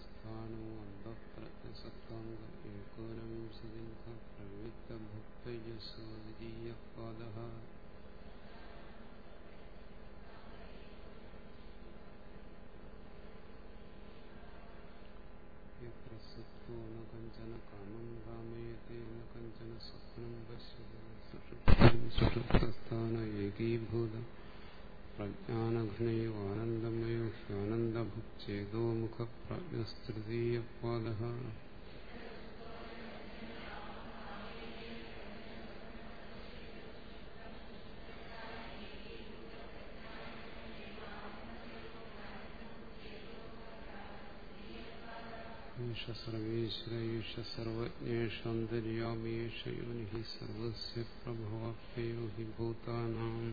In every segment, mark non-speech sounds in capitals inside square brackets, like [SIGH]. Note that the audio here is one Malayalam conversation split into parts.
സ്വപ്നസ്ഥാനോ അന്ധപ്രജ്ഞസക്താംഗ ഏകോനവിംശതിമുഖ പ്രവൃത്തഭുക്തയസോ ദ്വിതീയപാദ യത്ര സത്വോ ന കഞ്ചന കാമം കാമയത്തെ ന കഞ്ചന സ്വപ്നം പശ്യതി സുഷുപ്തസ്ഥാന ഏകീഭൂത പ്രജ്ഞാനഘനയോ ആനന്ദമയോ प्रज्ञानघनैवानन्दमयो ह्यानन्दभुक्चेदोमुखप्रज्ञस्तृतीयपादः ईश सर्वेश्वर ईश सर्वज्ञेशान्तर्यामीश योनिः सर्वस्य प्रभवाप्ययो हि भूतानाम्।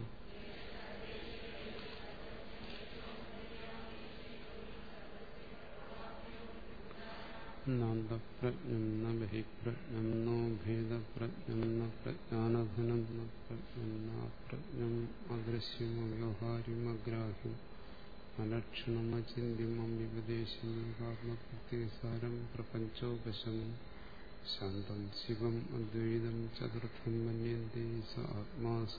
നാന്തപ്രജ്ഞം ന ബഹിപ്രജ്ഞം നോ ഭേദപ്രജ്ഞം ന പ്രജ്ഞാനഘനം ന പ്രജ്ഞം നാപ്രജ്ഞം അദൃശ്യമോ വ്യവഹാര്യമഗ്രാഹ്യം അലക്ഷണമചിന്യം അമ്യപദേശം ആത്മപ്രത്യസാരം പ്രപഞ്ചോപശമം ശാന്തം ശിവം അദ്വൈതം ചതുർത്ഥം മന്യന്തി സ ആത്മാ സ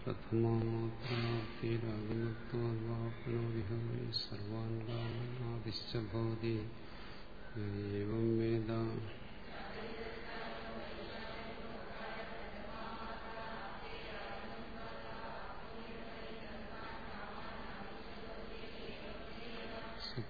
പ്രഥമാമാത്രാപ്തിരാഗമത്വാപ്നോദിഹ വൈ സർവാൻ കാമനാദിശ്ച ഭവതി. ഏവം വേദ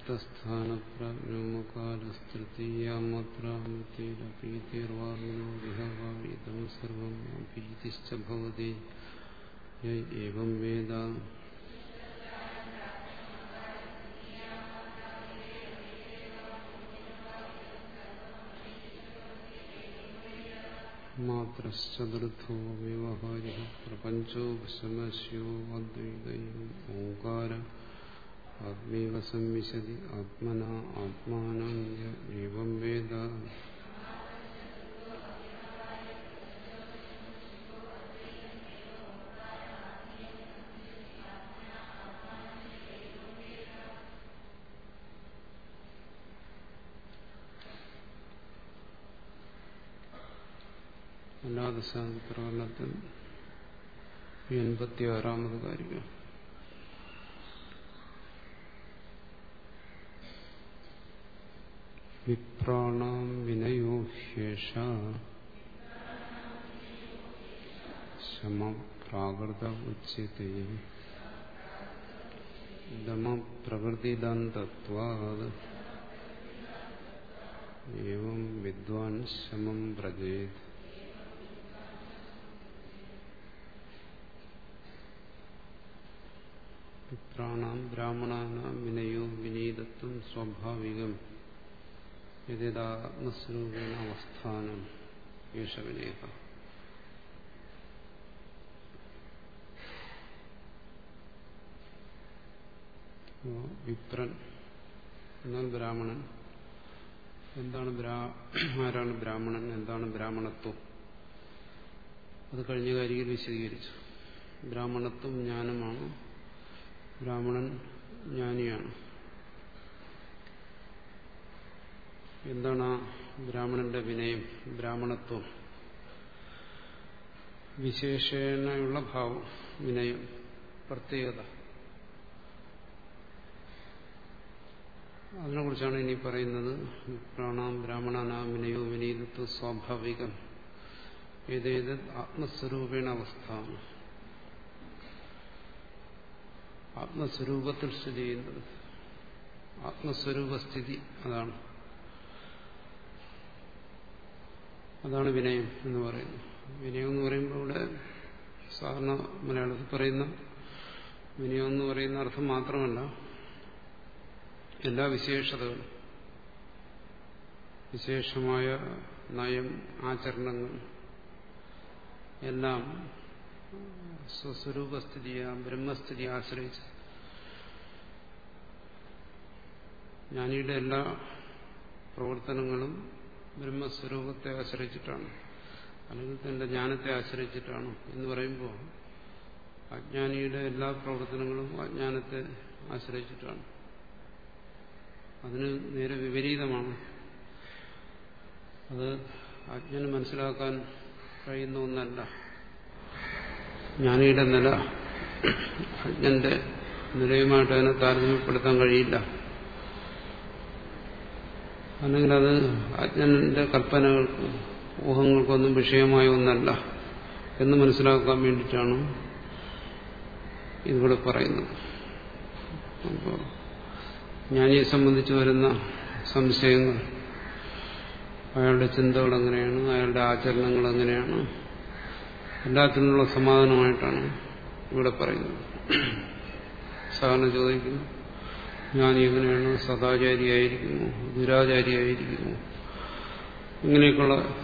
സുഷുപ്തസ്ഥാനപ്രമുഖാലസ്തൃതീയാമാത്രാമത്തിരപീതിർവാമിനോദിഹവാമിതം സർവം ഭീതിശ്ച ഭവതി ഏവം വേദ മാത്രശ്ചതുർത്ഥോ വ്യവഹാരി പ്രപഞ്ചോ ശമസ്യോ അദ്വൈതയും ഓങ്കാര ആത്മീവ സംവിശതി ആത്മന ആത്മാനം ഏവം വേദ അല്ലാദശാന്തപ്രകടനത്തിൽ എൺപത്തിയാറാമത് കാര്യം. വിപ്രാണാം വിനയോ ഹ്യേഷ ശമ പ്രാകൃത ഉച്യത്തെ ദമ പ്രകൃതിദന്തത്വാത് ഏവം വിദ്വാൻ ശമം വ്രജേത് പിത്രാണാം ബ്രാഹ്മണാനാം വിനയോ വിനീതത്വം സ്വാഭാവികം യഥാത്മസ്വരൂപേണ അവസ്ഥാനം? യേശ വിനയ വിപ്രൻ. എന്നാൽ ബ്രാഹ്മണൻ? എന്താണ് ആരാണ് ബ്രാഹ്മണൻ? എന്താണ് ബ്രാഹ്മണത്വം? അത് കഴിഞ്ഞ കാര്യയിൽ വിശദീകരിച്ചു. ബ്രാഹ്മണത്വം ജ്ഞാനമാണ്. ബ്രാഹ്മണൻ ജ്ഞാനിയാണ്. എന്താണ് ആ ബ്രാഹ്മണന്റെ വിനയം ബ്രാഹ്മണത്വം? വിശേഷണയുള്ള ഭാവം വിനയം പ്രത്യേകത. അതിനെക്കുറിച്ചാണ് ഇനി പറയുന്നത്. പ്രാണാം ബ്രാഹ്മണനാം വിനയോ വിനീതത്വ സ്വാഭാവികം. ഏതേത് ആത്മസ്വരൂപേണ അവസ്ഥ? ആത്മസ്വരൂപത്തിൽ സ്ഥിതി ചെയ്യുന്നത്. ആത്മസ്വരൂപസ്ഥിതി അതാണ്. അതാണ് വിനയം എന്ന് പറയുന്നത്. വിനയം എന്ന് പറയുമ്പോൾ ഇവിടെ സാധാരണ മലയാളത്തിൽ പറയുന്ന വിനയം എന്ന് പറയുന്ന അർത്ഥം മാത്രമല്ല എല്ലാ വിശേഷതകളും. വിശേഷമായ നയം ആചരണങ്ങൾ എല്ലാം സ്വസ്വരൂപസ്ഥിതിയെ ബ്രഹ്മസ്ഥിതി ആശ്രയിച്ച് ജ്ഞാനിയുടെ എല്ലാ പ്രവർത്തനങ്ങളും ബ്രഹ്മസ്വരൂപത്തെ ആശ്രയിച്ചിട്ടാണ്. അല്ലെങ്കിൽ തന്റെ ജ്ഞാനത്തെ ആശ്രയിച്ചിട്ടാണ് എന്ന് പറയുമ്പോൾ അജ്ഞാനിയുടെ എല്ലാ പ്രവർത്തനങ്ങളും അജ്ഞാനത്തെ ആശ്രയിച്ചിട്ടാണ്. അതിന് നേരെ വിപരീതമാണ്. അത് അജ്ഞന് മനസ്സിലാക്കാൻ കഴിയുന്ന ഒന്നല്ല. ജ്ഞാനിയുടെ നില അജ്ഞന്റെ നിലയുമായിട്ട് അതിനെ താരതമ്യപ്പെടുത്താൻ കഴിയില്ല. അല്ലെങ്കിൽ അത് അജ്ഞന്റെ കൽപ്പനകൾക്ക് ഊഹങ്ങൾക്കൊന്നും വിഷയമായ ഒന്നല്ല എന്ന് മനസ്സിലാക്കാൻ വേണ്ടിയിട്ടാണ് ഇതിവിടെ പറയുന്നത്. അപ്പോൾ ജ്ഞാനിയെ സംബന്ധിച്ച് വരുന്ന സംശയങ്ങൾ അയാളുടെ ചിന്തകൾ എങ്ങനെയാണ് അയാളുടെ ആചരണങ്ങൾ എങ്ങനെയാണ് എല്ലാത്തിനുള്ള സമാധാനമായിട്ടാണ് ഇവിടെ പറയുന്നത്. സാധാരണ ചോദിക്കുന്നു. ജ്ഞാനി എങ്ങനെയാണ് സദാചാരിയായിരിക്കുന്നു ദുരാചാരിയായിരിക്കുന്നു ഇങ്ങനെയൊക്കെയുള്ള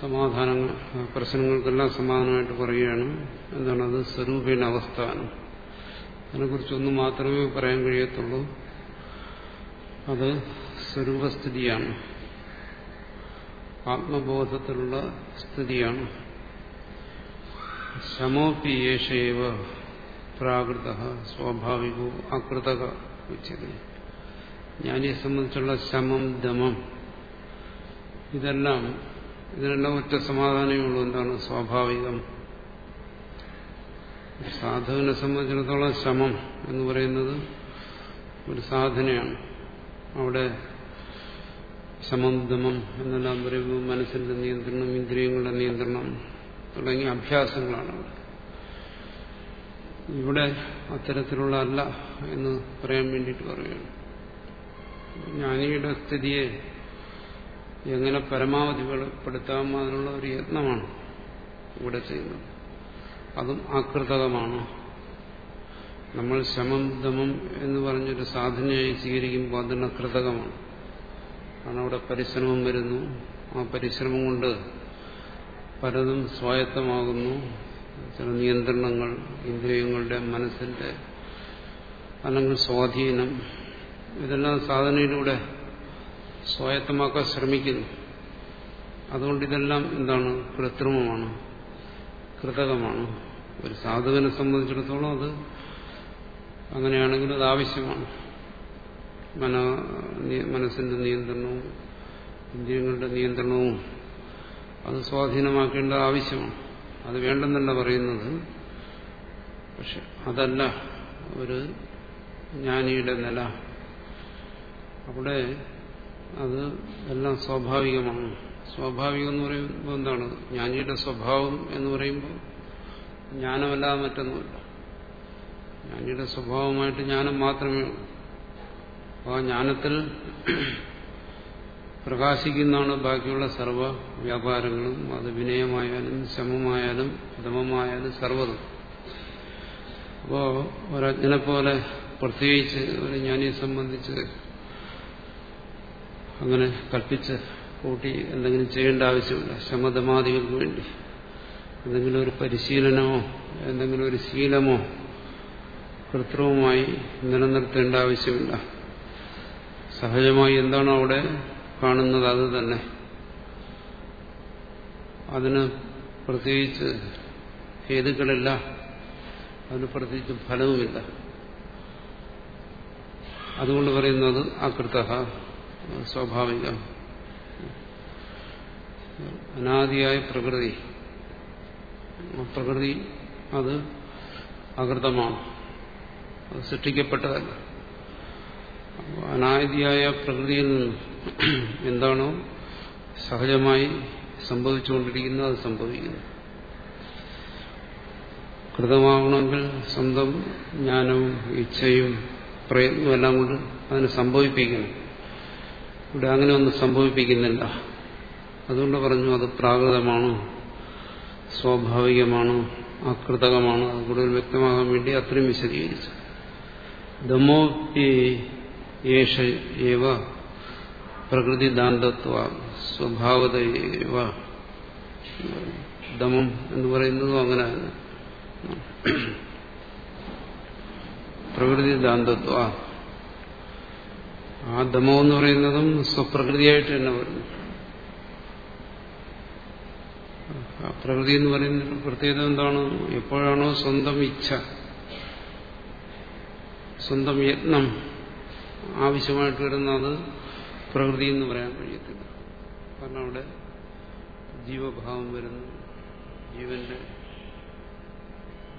സമാധാനങ്ങൾ പ്രശ്നങ്ങൾക്കെല്ലാം സമാധാനമായിട്ട് പറയുകയാണ്. എന്താണത്? സ്വരൂപേണ അവസ്ഥാനം അതിനെക്കുറിച്ചൊന്നും മാത്രമേ പറയാൻ കഴിയത്തുള്ളൂ. അത് സ്വരൂപസ്ഥിതിയാണ്. ആത്മബോധത്തിലുള്ള സ്ഥിതിയാണ്. ശമോപി പ്രാകൃത സ്വാഭാവികവും അകൃതക ഉച്ചത് ജ്ഞാനിയെ സംബന്ധിച്ചുള്ള ശമം ദമം ഇതെല്ലാം ഇതിനെല്ലാം ഒറ്റ സമാധാനമേ ഉള്ളൂ. എന്താണ് സ്വാഭാവികം? സാധുവിനെ സംബന്ധിച്ചിടത്തോളം ശമം എന്ന് പറയുന്നത് ഒരു സാധനയാണ്. അവിടെ ശമം ദമം എന്നെല്ലാം പറയുമ്പോൾ മനസ്സിന്റെ നിയന്ത്രണം ഇന്ദ്രിയങ്ങളുടെ നിയന്ത്രണം തുടങ്ങിയ അഭ്യാസങ്ങളാണ് അവിടെ ഇവിടെ അത്തരത്തിലുള്ള അല്ല എന്ന് പറയാൻ വേണ്ടിയിട്ട് പറയുകയാണ്. ജ്ഞാനിയുടെ സ്ഥിതിയെ എങ്ങനെ പരമാവധി വെളിപ്പെടുത്താം അതിനുള്ള ഒരു യത്നമാണ് ഇവിടെ ചെയ്യുന്നത്. അതും ആകൃതകമാണ്. നമ്മൾ ശമം ദമം എന്ന് പറഞ്ഞൊരു സാധനയായി സ്വീകരിക്കുമ്പോൾ അതിന് കൃതകമാണ് കാരണം അവിടെ പരിശ്രമം വരുന്നു. ആ പരിശ്രമം കൊണ്ട് പലതും സ്വായത്തമാകുന്നു. ചില നിയന്ത്രണങ്ങൾ ഇന്ദ്രിയങ്ങളുടെ മനസ്സിന്റെ അല്ലെങ്കിൽ സ്വാധീനം ഇതെല്ലാം സാധനയിലൂടെ സ്വായത്തമാക്കാൻ ശ്രമിക്കുന്നു. അതുകൊണ്ട് ഇതെല്ലാം എന്താണ്? കൃത്രിമമാണ് കൃതകമാണ്. ഒരു സാധുവിനെ സംബന്ധിച്ചിടത്തോളം അത് അങ്ങനെയാണെങ്കിൽ അത് ആവശ്യമാണ്. മന മനസ്സിന്റെ നിയന്ത്രണവും ഇന്ദ്രിയങ്ങളുടെ നിയന്ത്രണവും അത് സ്വാധീനമാക്കേണ്ടത് ആവശ്യമാണ്. അത് വേണ്ടെന്നല്ല പറയുന്നത്. പക്ഷെ അതല്ല ഒരു ജ്ഞാനിയുടെ നില. അവിടെ അത് എല്ലാം സ്വാഭാവികമാണ്. സ്വാഭാവികം എന്ന് പറയുമ്പോൾ എന്താണ്? ജ്ഞാനിയുടെ സ്വഭാവം എന്ന് പറയുമ്പോൾ ജ്ഞാനമല്ലാതെ മറ്റൊന്നുമില്ല. ജ്ഞാനിയുടെ സ്വഭാവമായിട്ട് ജ്ഞാനം മാത്രമേ ഉള്ളൂ. ആ ജ്ഞാനത്തിൽ പ്രകാശിക്കുന്നതാണ് ബാക്കിയുള്ള സർവ വ്യാപാരങ്ങളും. അത് വിനയമായാലും ശമമായാലും ധമമായാലും സർവതും അപ്പോ ഒരജ്ഞനെ പോലെ പ്രത്യേകിച്ച് ഒരു ജ്ഞാനിയെ സംബന്ധിച്ച് അങ്ങനെ കൽപ്പിച്ച് കൂട്ടി എന്തെങ്കിലും ചെയ്യേണ്ട ആവശ്യമില്ല. ശമതമാദികൾക്ക് വേണ്ടി. എന്തെങ്കിലും ഒരു പരിശീലനമോ എന്തെങ്കിലും ഒരു ശീലമോ കൃത്രിമമായി നിലനിർത്തേണ്ട ആവശ്യമില്ല. സഹജമായി എന്താണോ അവിടെ കാണുന്നത് അത് തന്നെ. അതിന് പ്രത്യേകിച്ച് ഹേതുക്കളില്ല. അതിന് പ്രത്യേകിച്ച് ഫലവുമില്ല. അതുകൊണ്ട് പറയുന്നത് അകൃത സ്വാഭാവികം. അനാദിയായ പ്രകൃതി. പ്രകൃതി അത് അകൃതമാണ് അത് സൃഷ്ടിക്കപ്പെട്ടതല്ല. അനാദിയായ പ്രകൃതിയിൽ നിന്നും [CLEARS THROAT] എന്താണോ സഹജമായി സംഭവിച്ചുകൊണ്ടിരിക്കുന്നത് അത് സംഭവിക്കുന്നു. കൃതമാകണമെങ്കിൽ സ്വന്തം ജ്ഞാനവും ഇച്ഛയും പ്രയത്നവും എല്ലാം കൊണ്ട് അതിനെ സംഭവിപ്പിക്കണം. ഇവിടെ അങ്ങനെ ഒന്നും സംഭവിപ്പിക്കുന്നില്ല. അതുകൊണ്ട് പറഞ്ഞു അത് പ്രാകൃതമാണ് സ്വാഭാവികമാണ് അകൃതകമാണ് അത് കൂടുതൽ വ്യക്തമാകാൻ വേണ്ടി അത്രയും വിശദീകരിച്ചു. ദമോപ്യേഷ പ്രകൃതി ദാന്തത്വ സ്വഭാവതയേവ ദമം എന്ന് പറയുന്നതും അങ്ങനെ. പ്രകൃതി ദാന്തത്വ ആ ദമം എന്ന് പറയുന്നതും സ്വപ്രകൃതിയായിട്ട് തന്നെ വരുന്നു. പ്രകൃതി എന്ന് പറയുന്ന പ്രത്യേകത എന്താണ്? എപ്പോഴാണോ സ്വന്തം ഇച്ഛ സ്വന്തം യത്നം ആവശ്യമായിട്ട് വരുന്നത് പ്രകൃതി എന്ന് പറയാൻ കഴിയത്തില്ല. കാരണം അവിടെ ജീവഭാവം വരുന്നു ജീവന്റെ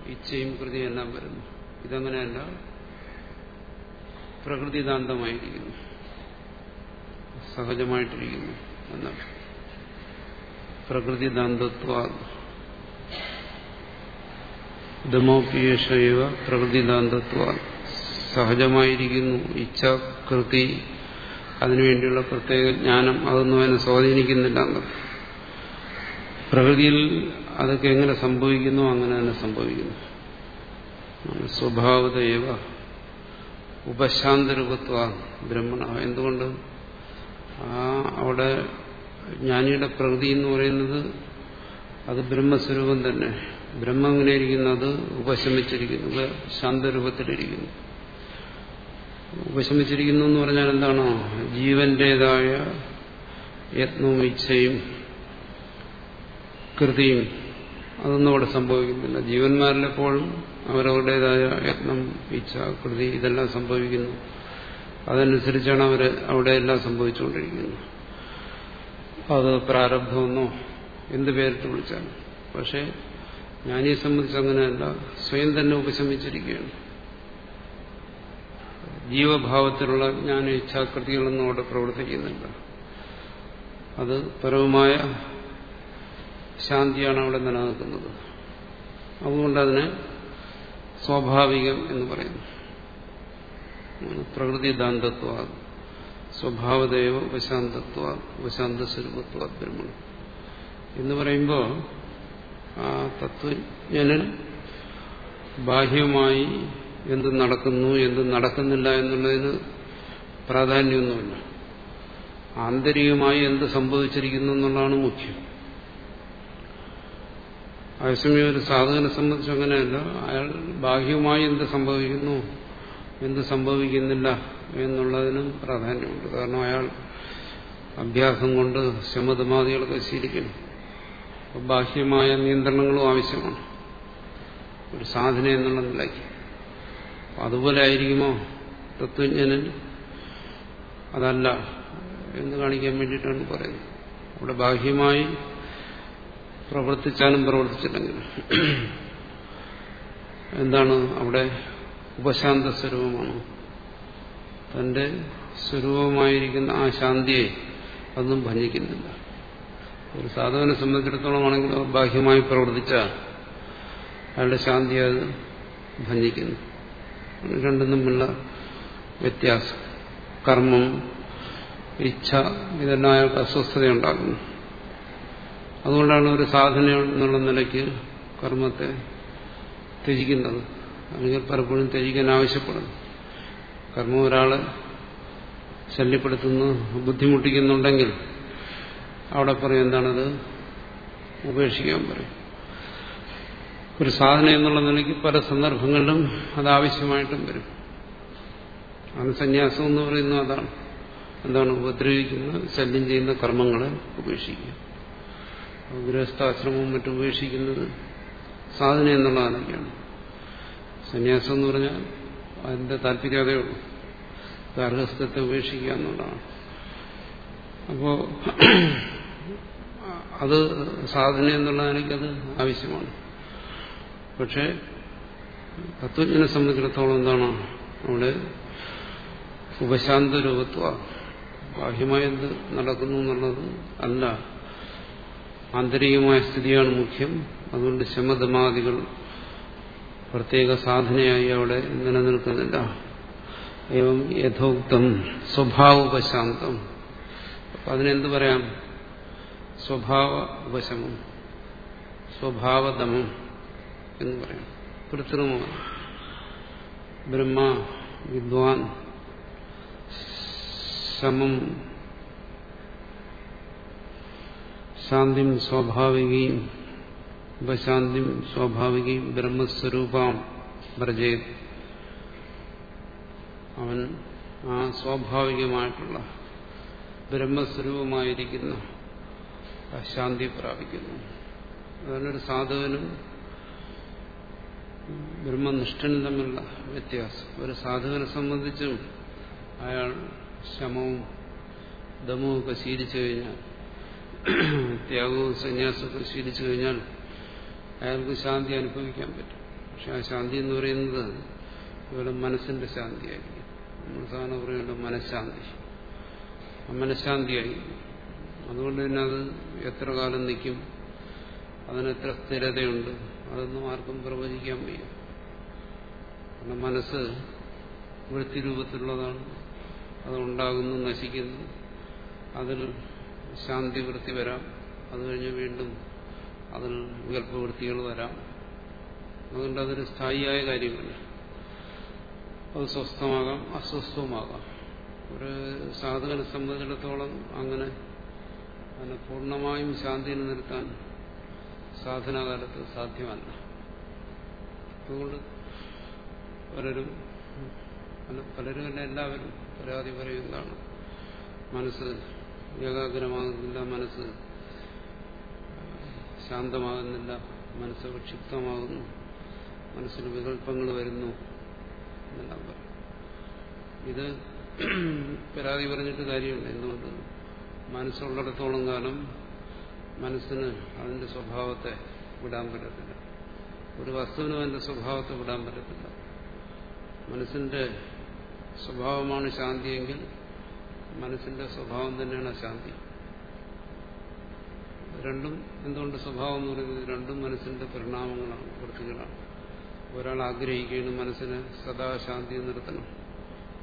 ഇച്ഛയും കൃതിയും എല്ലാം വരുന്നു. ഇതങ്ങനെയല്ല പ്രകൃതിദാന്തമായിരിക്കുന്നു. സഹജമായിട്ടിരിക്കുന്നു എന്നാണ് പ്രകൃതിദാന്തത്വ ദമോപിയേഷ പ്രകൃതിദാന്തത്വ സഹജമായിരിക്കുന്നു. ഇച്ഛ കൃതി അതിനുവേണ്ടിയുള്ള പ്രത്യേക ജ്ഞാനം അതൊന്നും അതിനെ സ്വാധീനിക്കുന്നില്ല പ്രകൃതിയിൽ അതൊക്കെ എങ്ങനെ സംഭവിക്കുന്നു അങ്ങനെ തന്നെ സംഭവിക്കുന്നു. സ്വഭാവതയവ ഉപശാന്തരൂപത്വ ബ്രഹ്മണ. എന്തുകൊണ്ട്? ആ അവിടെ ജ്ഞാനിയുടെ പ്രകൃതി എന്ന് പറയുന്നത് അത് ബ്രഹ്മസ്വരൂപം തന്നെ. ബ്രഹ്മം എങ്ങനെ ഇരിക്കുന്നത് ഉപശമിച്ചിരിക്കുന്നു ശാന്തരൂപത്തിലിരിക്കുന്നു ഉപശമിച്ചിരിക്കുന്നു എന്ന് പറഞ്ഞാൽ എന്താണോ? ജീവന്റേതായ യത്നവും ഇച്ഛയും കൃതിയും അതൊന്നും അവിടെ സംഭവിക്കുന്നില്ല. ജീവന്മാരിലെപ്പോഴും അവരവരുടേതായ യത്നം ഇച്ഛ കൃതി ഇതെല്ലാം സംഭവിക്കുന്നു. അതനുസരിച്ചാണ് അവർ അവിടെ എല്ലാം സംഭവിച്ചുകൊണ്ടിരിക്കുന്നത്. അത് പ്രാരബ്ധമെന്നോ എന്ത് പേരിട്ട് വിളിച്ചാലും. പക്ഷേ ജ്ഞാനിയെ സംബന്ധിച്ച് അങ്ങനെയല്ല. സ്വയം തന്നെ ഉപശമിച്ചിരിക്കുകയാണ്. ജീവഭാവത്തിലുള്ള ജ്ഞാന ഇച്ഛാകൃതികളൊന്നും അവിടെ പ്രവർത്തിക്കുന്നില്ല അത് പരവുമായ ശാന്തിയാണ് അവിടെ നിലനിൽക്കുന്നത്. അതുകൊണ്ട് അതിനെ സ്വാഭാവികം എന്ന് പറയുന്നു. പ്രകൃതി ദാന്തത്വ സ്വഭാവദേവ ഉപശാന്തത്വ ഉപശാന്ത സ്വരൂപത്വ ബ്രഹ്മണം എന്ന് പറയുമ്പോൾ ആ തത്വജ്ഞനിൽ ബാഹ്യമായി എന്ത് നടക്കുന്നു എന്ത് നടക്കുന്നില്ല എന്നുള്ളതിന് പ്രാധാന്യമൊന്നുമില്ല. ആന്തരികമായി എന്ത് സംഭവിച്ചിരിക്കുന്നു എന്നുള്ളതാണ് മുഖ്യം. അതേസമയം ഒരു സാധകനെ സംബന്ധിച്ച് അങ്ങനെയല്ല. അയാൾ ബാഹ്യമായി എന്ത് സംഭവിക്കുന്നു എന്ത് സംഭവിക്കുന്നില്ല എന്നുള്ളതിനും പ്രാധാന്യമുണ്ട്. കാരണം അയാൾ അഭ്യാസം കൊണ്ട് ശമതമാദികളൊക്കെ ശീലിക്കണം ബാഹ്യമായ നിയന്ത്രണങ്ങളും ആവശ്യമാണ്. ഒരു സാധന എന്നുള്ള നിലയ്ക്ക്. അതുപോലെ ആയിരിക്കുമോ? തത്വജ്ഞനൻ? അതല്ല. എന്ന് കാണിക്കാൻ വേണ്ടിയിട്ടാണ് പറയുന്നത്? അവിടെ ബാഹ്യമായി പ്രവർത്തിച്ചാലും പ്രവർത്തിച്ചില്ലെങ്കിൽ എന്താണ് അവിടെ ഉപശാന്ത സ്വരൂപമാണ്? തന്റെ സ്വരൂപമായിരിക്കുന്ന ആ ശാന്തിയെ അതൊന്നും ഭഞ്ജിക്കുന്നില്ല. ഒരു സാധുവിനെ സംബന്ധിച്ചിടത്തോളം ആണെങ്കിൽ ബാഹ്യമായി പ്രവർത്തിച്ചാൽ അയാളുടെ ശാന്തി അത് ഭഞ്ജിക്കുന്നു. രണ്ടും തമ്മിലുള്ള വ്യത്യാസം. കർമ്മം ഇച്ഛ ഇതെല്ലാം അയാൾക്ക് അസ്വസ്ഥതയുണ്ടാകുന്നു അതുകൊണ്ടാണ് ഒരു സാധന എന്നുള്ള നിലയ്ക്ക് കർമ്മത്തെ ത്യജിക്കുന്നത് അല്ലെങ്കിൽ പലപ്പോഴും ത്യജിക്കാൻ ആവശ്യപ്പെടുന്നു. കർമ്മം ഒരാളെ ശല്യപ്പെടുത്തുന്നു ബുദ്ധിമുട്ടിക്കുന്നുണ്ടെങ്കിൽ അവിടെ പറയും എന്താണത്? ഉപേക്ഷിക്കാൻ പറയും. ഒരു സാധനം എന്നുള്ള നിലയ്ക്ക് പല സന്ദർഭങ്ങളിലും അത് ആവശ്യമായിട്ടും വരും. ആണ് സന്യാസം എന്ന് പറയുന്നത് അതാണ്. എന്താണ് ഉപദ്രവിക്കുന്ന ശല്യം ചെയ്യുന്ന കർമ്മങ്ങളെ ഉപേക്ഷിക്കുക. ഗൃഹസ്ഥാശ്രമവും മറ്റും ഉപേക്ഷിക്കുന്നത് സാധന എന്നുള്ള നിലയ്ക്കാണ് സന്യാസം എന്ന് പറഞ്ഞാൽ അതിന്റെ താല്പര്യം ഉള്ളൂ. ഗാർഹസ്ഥത്തെ ഉപേക്ഷിക്കുക എന്നുള്ളതാണ്. അപ്പോ അത് സാധന എന്നുള്ള അത് ആവശ്യമാണ്. പക്ഷെ തത്വജ്ഞനെ സംബന്ധിച്ചിടത്തോളം എന്താണ്? അവിടെ ഉപശാന്ത രൂപത്വ ബാഹ്യമായി എന്ത് നടക്കുന്നു എന്നുള്ളത് അല്ല. ആന്തരികമായ സ്ഥിതിയാണ് മുഖ്യം. അതുകൊണ്ട് ശമദമാദികൾ പ്രത്യേക സാധനയായി അവിടെ നിലനിൽക്കുന്നില്ല. ഏവം യഥോക്തം സ്വഭാവ ഉപശാന്തം അപ്പം അതിനെന്ത് പറയാം? സ്വഭാവ ഉപശമം സ്വഭാവദമം. എന്ന് പറയുന്നു കൃത്രിമമാണ് ബ്രഹ്മ വിദ്വാൻ ശമം ശാന്തിം സ്വാഭാവികയും ഉപശാന്തിം സ്വാഭാവികയും ബ്രഹ്മസ്വരൂപം പ്രജയത് അവൻ ആ സ്വാഭാവികമായിട്ടുള്ള ബ്രഹ്മസ്വരൂപമായിരിക്കുന്ന ശാന്തി പ്രാപിക്കുന്നു. അതിനൊരു സാധകനും ബ്രഹ്മനിഷ്ഠനും തമ്മിലുള്ള വ്യത്യാസം. ഒരു സാധകനെ സംബന്ധിച്ചും അയാൾ ശമവും ദമവും ഒക്കെ ശീലിച്ചു കഴിഞ്ഞാൽ ത്യാഗവും സന്യാസമൊക്കെ ശീലിച്ചു കഴിഞ്ഞാൽ അയാൾക്ക് ശാന്തി അനുഭവിക്കാൻ പറ്റും. പക്ഷെ ആ ശാന്തി എന്ന് പറയുന്നത് ഇവിടെ മനസ്സിന്റെ ശാന്തിയായിരിക്കും. നമ്മൾ സാധാരണ പറയുന്നത് മനഃശാന്തി. ആ മനഃശാന്തിയായിരിക്കും. അതുകൊണ്ട് തന്നെ അത് എത്ര കാലം നിൽക്കും? അതിനെത്ര സ്ഥിരതയുണ്ട്? അതൊന്നും ആർക്കും പ്രവചിക്കാൻ വയ്യ. കാരണം മനസ്സ് വൃത്തിരൂപത്തിലുള്ളതാണ്. അതുണ്ടാകുന്നു നശിക്കുന്നു. അതിൽ ശാന്തി വൃത്തി വരാം. അത് കഴിഞ്ഞ് വീണ്ടും അതിൽ വികല്പവൃത്തികൾ വരാം. അതുകൊണ്ട് അതൊരു സ്ഥായിയായ കാര്യമല്ല. അത് സ്വസ്ഥമാകാം അസ്വസ്ഥവുമാകാം. ഒരു സാധകനെ സംബന്ധിച്ചിടത്തോളം അങ്ങനെ അതിനെ പൂർണമായും ശാന്തി നിർത്താൻ സാധനാകാലത്ത് സാധ്യമല്ല. അതുകൊണ്ട് പലരും പലരും തന്നെ എല്ലാവരും പരാതി പറയുന്നതാണ് മനസ്സ് ഏകാഗ്രമാകുന്നില്ല മനസ്സ് ശാന്തമാകുന്നില്ല മനസ്സ് വിക്ഷിപ്തമാകുന്നു മനസ്സിന് വികല്പങ്ങൾ വരുന്നു എന്നെല്ലാം പറയും. ഇത് പരാതി പറഞ്ഞിട്ട് കാര്യമുണ്ട് എന്തുകൊണ്ട്? മനസ്സുള്ളിടത്തോളം കാലം മനസ്സിന് അതിന്റെ സ്വഭാവത്തെ വിടാൻ പറ്റത്തില്ല. ഒരു വസ്തുവിനും അതിന്റെ സ്വഭാവത്തെ വിടാൻ പറ്റത്തില്ല. മനസ്സിന്റെ സ്വഭാവമാണ് ശാന്തിയെങ്കിൽ മനസ്സിന്റെ സ്വഭാവം തന്നെയാണ് ശാന്തി. രണ്ടും എന്തുകൊണ്ട് സ്വഭാവം എന്ന് പറയുന്നത് രണ്ടും മനസ്സിന്റെ പരിണാമങ്ങളാണ് വൃത്തികളാണ്. ഒരാൾ ആഗ്രഹിക്കുകയാണ് മനസ്സിന് സദാ ശാന്തി നിർത്തണം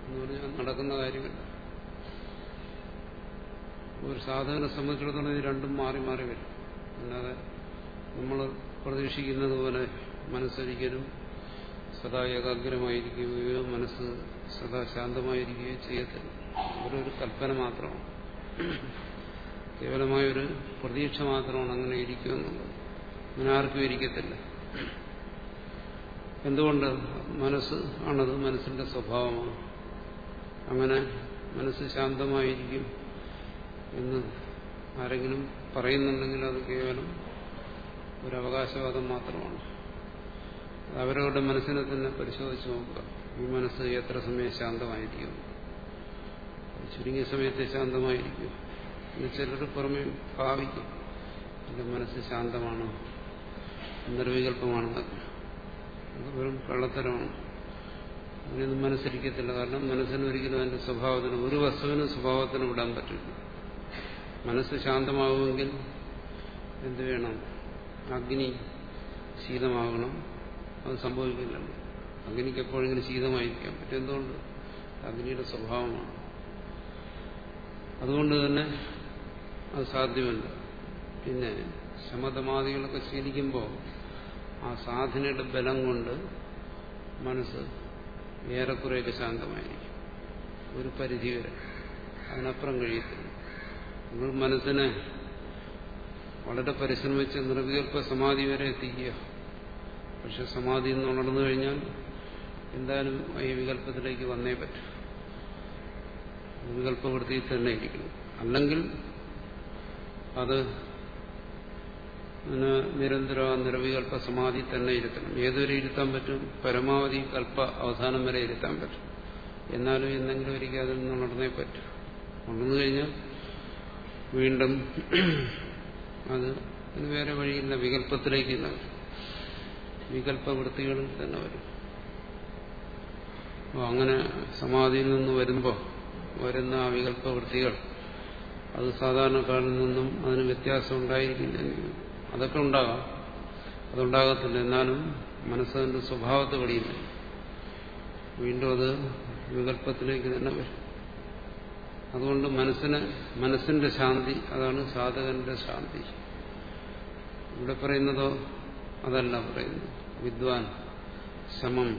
എന്ന് പറഞ്ഞാൽ നടക്കുന്ന കാര്യമില്ല. ഒരു സാധകനെ സംബന്ധിച്ചിടത്തോളം ഇത് രണ്ടും മാറി മാറി വരും. അല്ലാതെ നമ്മൾ പ്രതീക്ഷിക്കുന്നത് പോലെ മനസ്സൊരിക്കലും സദാ ഏകാഗ്രമായിരിക്കുകയോ മനസ്സ് സദാ ശാന്തമായിരിക്കുകയോ ചെയ്യത്തില്ല. ഒരു കൽപ്പന മാത്രമാണ്. കേവലമായൊരു പ്രതീക്ഷ മാത്രമാണ് അങ്ങനെ ഇരിക്കുമെന്നുള്ളത് അങ്ങനെ ആർക്കും ഇരിക്കത്തില്ല. എന്തുകൊണ്ട് മനസ്സ് ആണത് മനസ്സിന്റെ സ്വഭാവമാണ്? അങ്ങനെ മനസ്സ് ശാന്തമായിരിക്കും. എന്ന് ആരെങ്കിലും പറയുന്നുണ്ടെങ്കിൽ അത് കേവലം ഒരു അവകാശവാദം മാത്രമാണ്. അവരവരുടെ മനസ്സിനെ തന്നെ പരിശോധിച്ച് നോക്കുക. ഈ മനസ്സ് എത്ര സമയം ശാന്തമായിരിക്കും ചുരുങ്ങിയ സമയത്തെ ശാന്തമായിരിക്കും. എന്ന് ചിലർ പുറമെ ഭാവിക്കും. എന്റെ മനസ്സ് ശാന്തമാണ്? നിർവികല്പമാണെന്നൊക്കെ വെറും കള്ളത്തരമാണ്. അങ്ങനെയൊന്നും മനസ്സിരിക്കത്തില്ല. കാരണം മനസ്സിന് ഒരിക്കലും അതിന്റെ സ്വഭാവത്തിന് ഒരു വസ്തുവിനും സ്വഭാവത്തിന് വിടാൻ പറ്റില്ല. മനസ്സ് ശാന്തമാകുമെങ്കിൽ എന്ത് വേണം? അഗ്നി ശീതമാകണം അത് സംഭവിക്കില്ലല്ലോ അഗ്നിക്ക് എപ്പോഴെങ്കിലും ശീതമായിരിക്കാം. മറ്റെന്തുകൊണ്ട് അഗ്നിയുടെ സ്വഭാവമാണ്. അതുകൊണ്ട് തന്നെ അത് സാധ്യമല്ല. പിന്നെ ശമതമാദികളൊക്കെ ശീലിക്കുമ്പോൾ ആ സാധനയുടെ ബലം കൊണ്ട് മനസ്സ് ഏറെക്കുറെയൊക്കെ ശാന്തമായിരിക്കും. ഒരു പരിധി വരെ. അതിനപ്പുറം കഴിയത്തില്ല. നമ്മൾ മനസ്സിനെ വളരെ പരിശ്രമിച്ച് നിർവികൽപ്പ സമാധി വരെ എത്തിക്കുക. പക്ഷെ സമാധി എന്ന് ഉണർന്നു കഴിഞ്ഞാൽ എന്തായാലും ഈ വികല്പത്തിലേക്ക് വന്നേ പറ്റും. വികല്പവൃത്തിയിൽ തന്നെ ഇരിക്കണം അല്ലെങ്കിൽ അത് നിരന്തര നിരവികൽപ്പ സമാധി തന്നെ ഇരുത്തണം. ഏതുവരെ ഇരുത്താൻ പറ്റും? പരമാവധി കൽപ്പ അവസാനം വരെ ഇരുത്താൻ പറ്റും. എന്നാലും എന്തെങ്കിലും ഒരിക്കൽ അതിൽ നിന്ന് ഉണർന്നേ പറ്റും. ഉണർന്നു കഴിഞ്ഞാൽ വീണ്ടും അത് വേറെ വഴിയില്ല. വികല്പത്തിലേക്ക് വികല്പവൃത്തികളിൽ തന്നെ വരും. അപ്പോൾ അങ്ങനെ സമാധിയിൽ നിന്ന് വരുമ്പോൾ വരുന്ന ആ വികല്പവൃത്തികൾ അത് സാധാരണക്കാരിൽ നിന്നും അതിന് വ്യത്യാസം ഉണ്ടായിരിക്കില്ല. അതൊക്കെ ഉണ്ടാകാം. അതുണ്ടാകത്തില്ല. എന്നാലും മനസ്സിന്റെ സ്വഭാവത്തെ വഴിയില്ല വീണ്ടും അത് വികല്പത്തിലേക്ക് തന്നെ വരും. അതുകൊണ്ട് മനസ്സിന് മനസ്സിന്റെ ശാന്തി അതാണ് സാധകന്റെ ശാന്തി. ഇവിടെ പറയുന്നതോ അതല്ല പറയുന്നു വിദ്വാൻ ശമം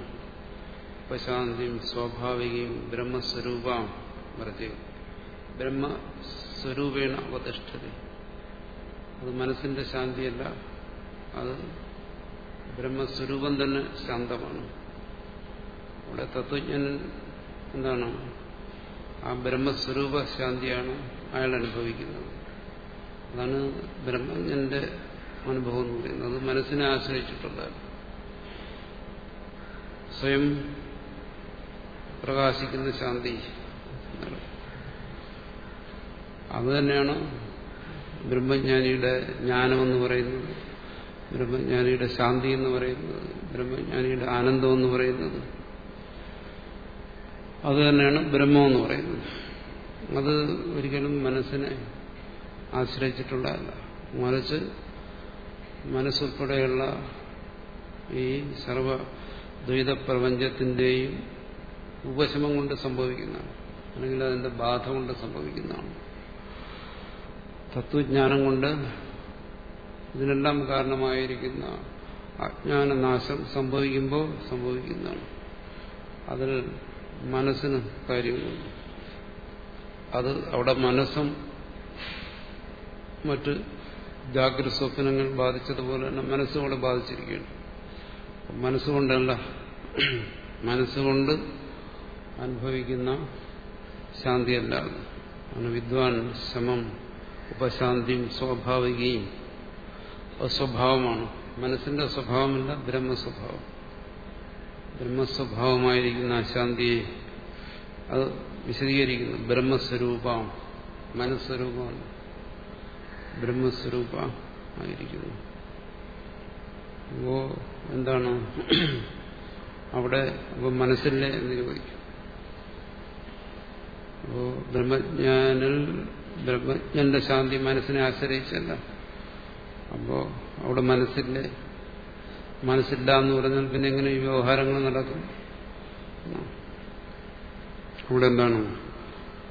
ഉപശാന്തിയും സ്വാഭാവികയും ബ്രഹ്മസ്വരൂപം മറിച്ച് ബ്രഹ്മസ്വരൂപേണ അവതിഷ്ഠത. അത് മനസ്സിന്റെ ശാന്തിയല്ല അത് ബ്രഹ്മസ്വരൂപം തന്നെ ശാന്തമാണ്. ഇവിടെ തത്വജ്ഞൻ എന്താണ്? ആ ബ്രഹ്മസ്വരൂപ ശാന്തിയാണ് അയാൾ അനുഭവിക്കുന്നത്. അതാണ് ബ്രഹ്മജ്ഞന്റെ അനുഭവം എന്ന് പറയുന്നത്. അത് മനസ്സിനെ ആശ്രയിച്ചിട്ടുള്ള സ്വയം പ്രകാശിക്കുന്ന ശാന്തി. അത് തന്നെയാണ് ബ്രഹ്മജ്ഞാനിയുടെ ജ്ഞാനമെന്ന് പറയുന്നത്. ബ്രഹ്മജ്ഞാനിയുടെ ശാന്തി എന്ന് പറയുന്നത്. ബ്രഹ്മജ്ഞാനിയുടെ ആനന്ദം എന്ന് പറയുന്നത്. അത് തന്നെയാണ് ബ്രഹ്മം എന്ന് പറയുന്നത്. അത് ഒരിക്കലും മനസ്സിനെ ആശ്രയിച്ചിട്ടുള്ളതല്ല. മറിച്ച് മനസ്സുൾപ്പെടെയുള്ള ഈ സർവ ദ്വൈത പ്രപഞ്ചത്തിന്റെയും ഉപശമം കൊണ്ട് സംഭവിക്കുന്നതാണ്. അല്ലെങ്കിൽ അതിന്റെ ബാധ കൊണ്ട് സംഭവിക്കുന്നതാണ്. തത്വജ്ഞാനം കൊണ്ട് ഇതിനെല്ലാം കാരണമായിരിക്കുന്ന അജ്ഞാനനാശം സംഭവിക്കുമ്പോൾ സംഭവിക്കുന്നതാണ്. അതിൽ മനസ്സിന് കാര്യമുണ്ട് അത് അവിടെ മനസ്സും മറ്റ് ജാഗ്രത സ്വപ്നങ്ങൾ ബാധിച്ചതുപോലെ തന്നെ മനസ്സുകൂടെ ബാധിച്ചിരിക്കുകയാണ്. മനസ്സുകൊണ്ടല്ല മനസ്സുകൊണ്ട് അനുഭവിക്കുന്ന ശാന്തിയല്ല ആണ് വിദ്വാൻ ശമം ഉപശാന്തിയും സ്വാഭാവികയും സ്വഭാവമാണ് മനസ്സിന്റെ സ്വഭാവമല്ല ബ്രഹ്മസ്വഭാവം. ബ്രഹ്മസ്വഭാവമായിരിക്കുന്ന അശാന്തിയെ അത് വിശദീകരിക്കുന്നു. ബ്രഹ്മസ്വരൂപം മനസ്വരൂപമാണ് ബ്രഹ്മസ്വരൂപ ആയിരിക്കുന്നു അപ്പോ എന്താണ്? അവിടെ അപ്പൊ മനസ്സിനെ ചോദിക്കും. അപ്പോ ബ്രഹ്മജ്ഞാനിൽ ബ്രഹ്മജ്ഞന്റെ ശാന്തി മനസ്സിനെ ആശ്രയിച്ചല്ല. അപ്പോ അവിടെ മനസ്സില്ലേ മനസ്സില്ല എന്ന് പറഞ്ഞാൽ പിന്നെ എങ്ങനെ ഈ വ്യവഹാരങ്ങൾ നടക്കും? അവിടെ എന്താണ്?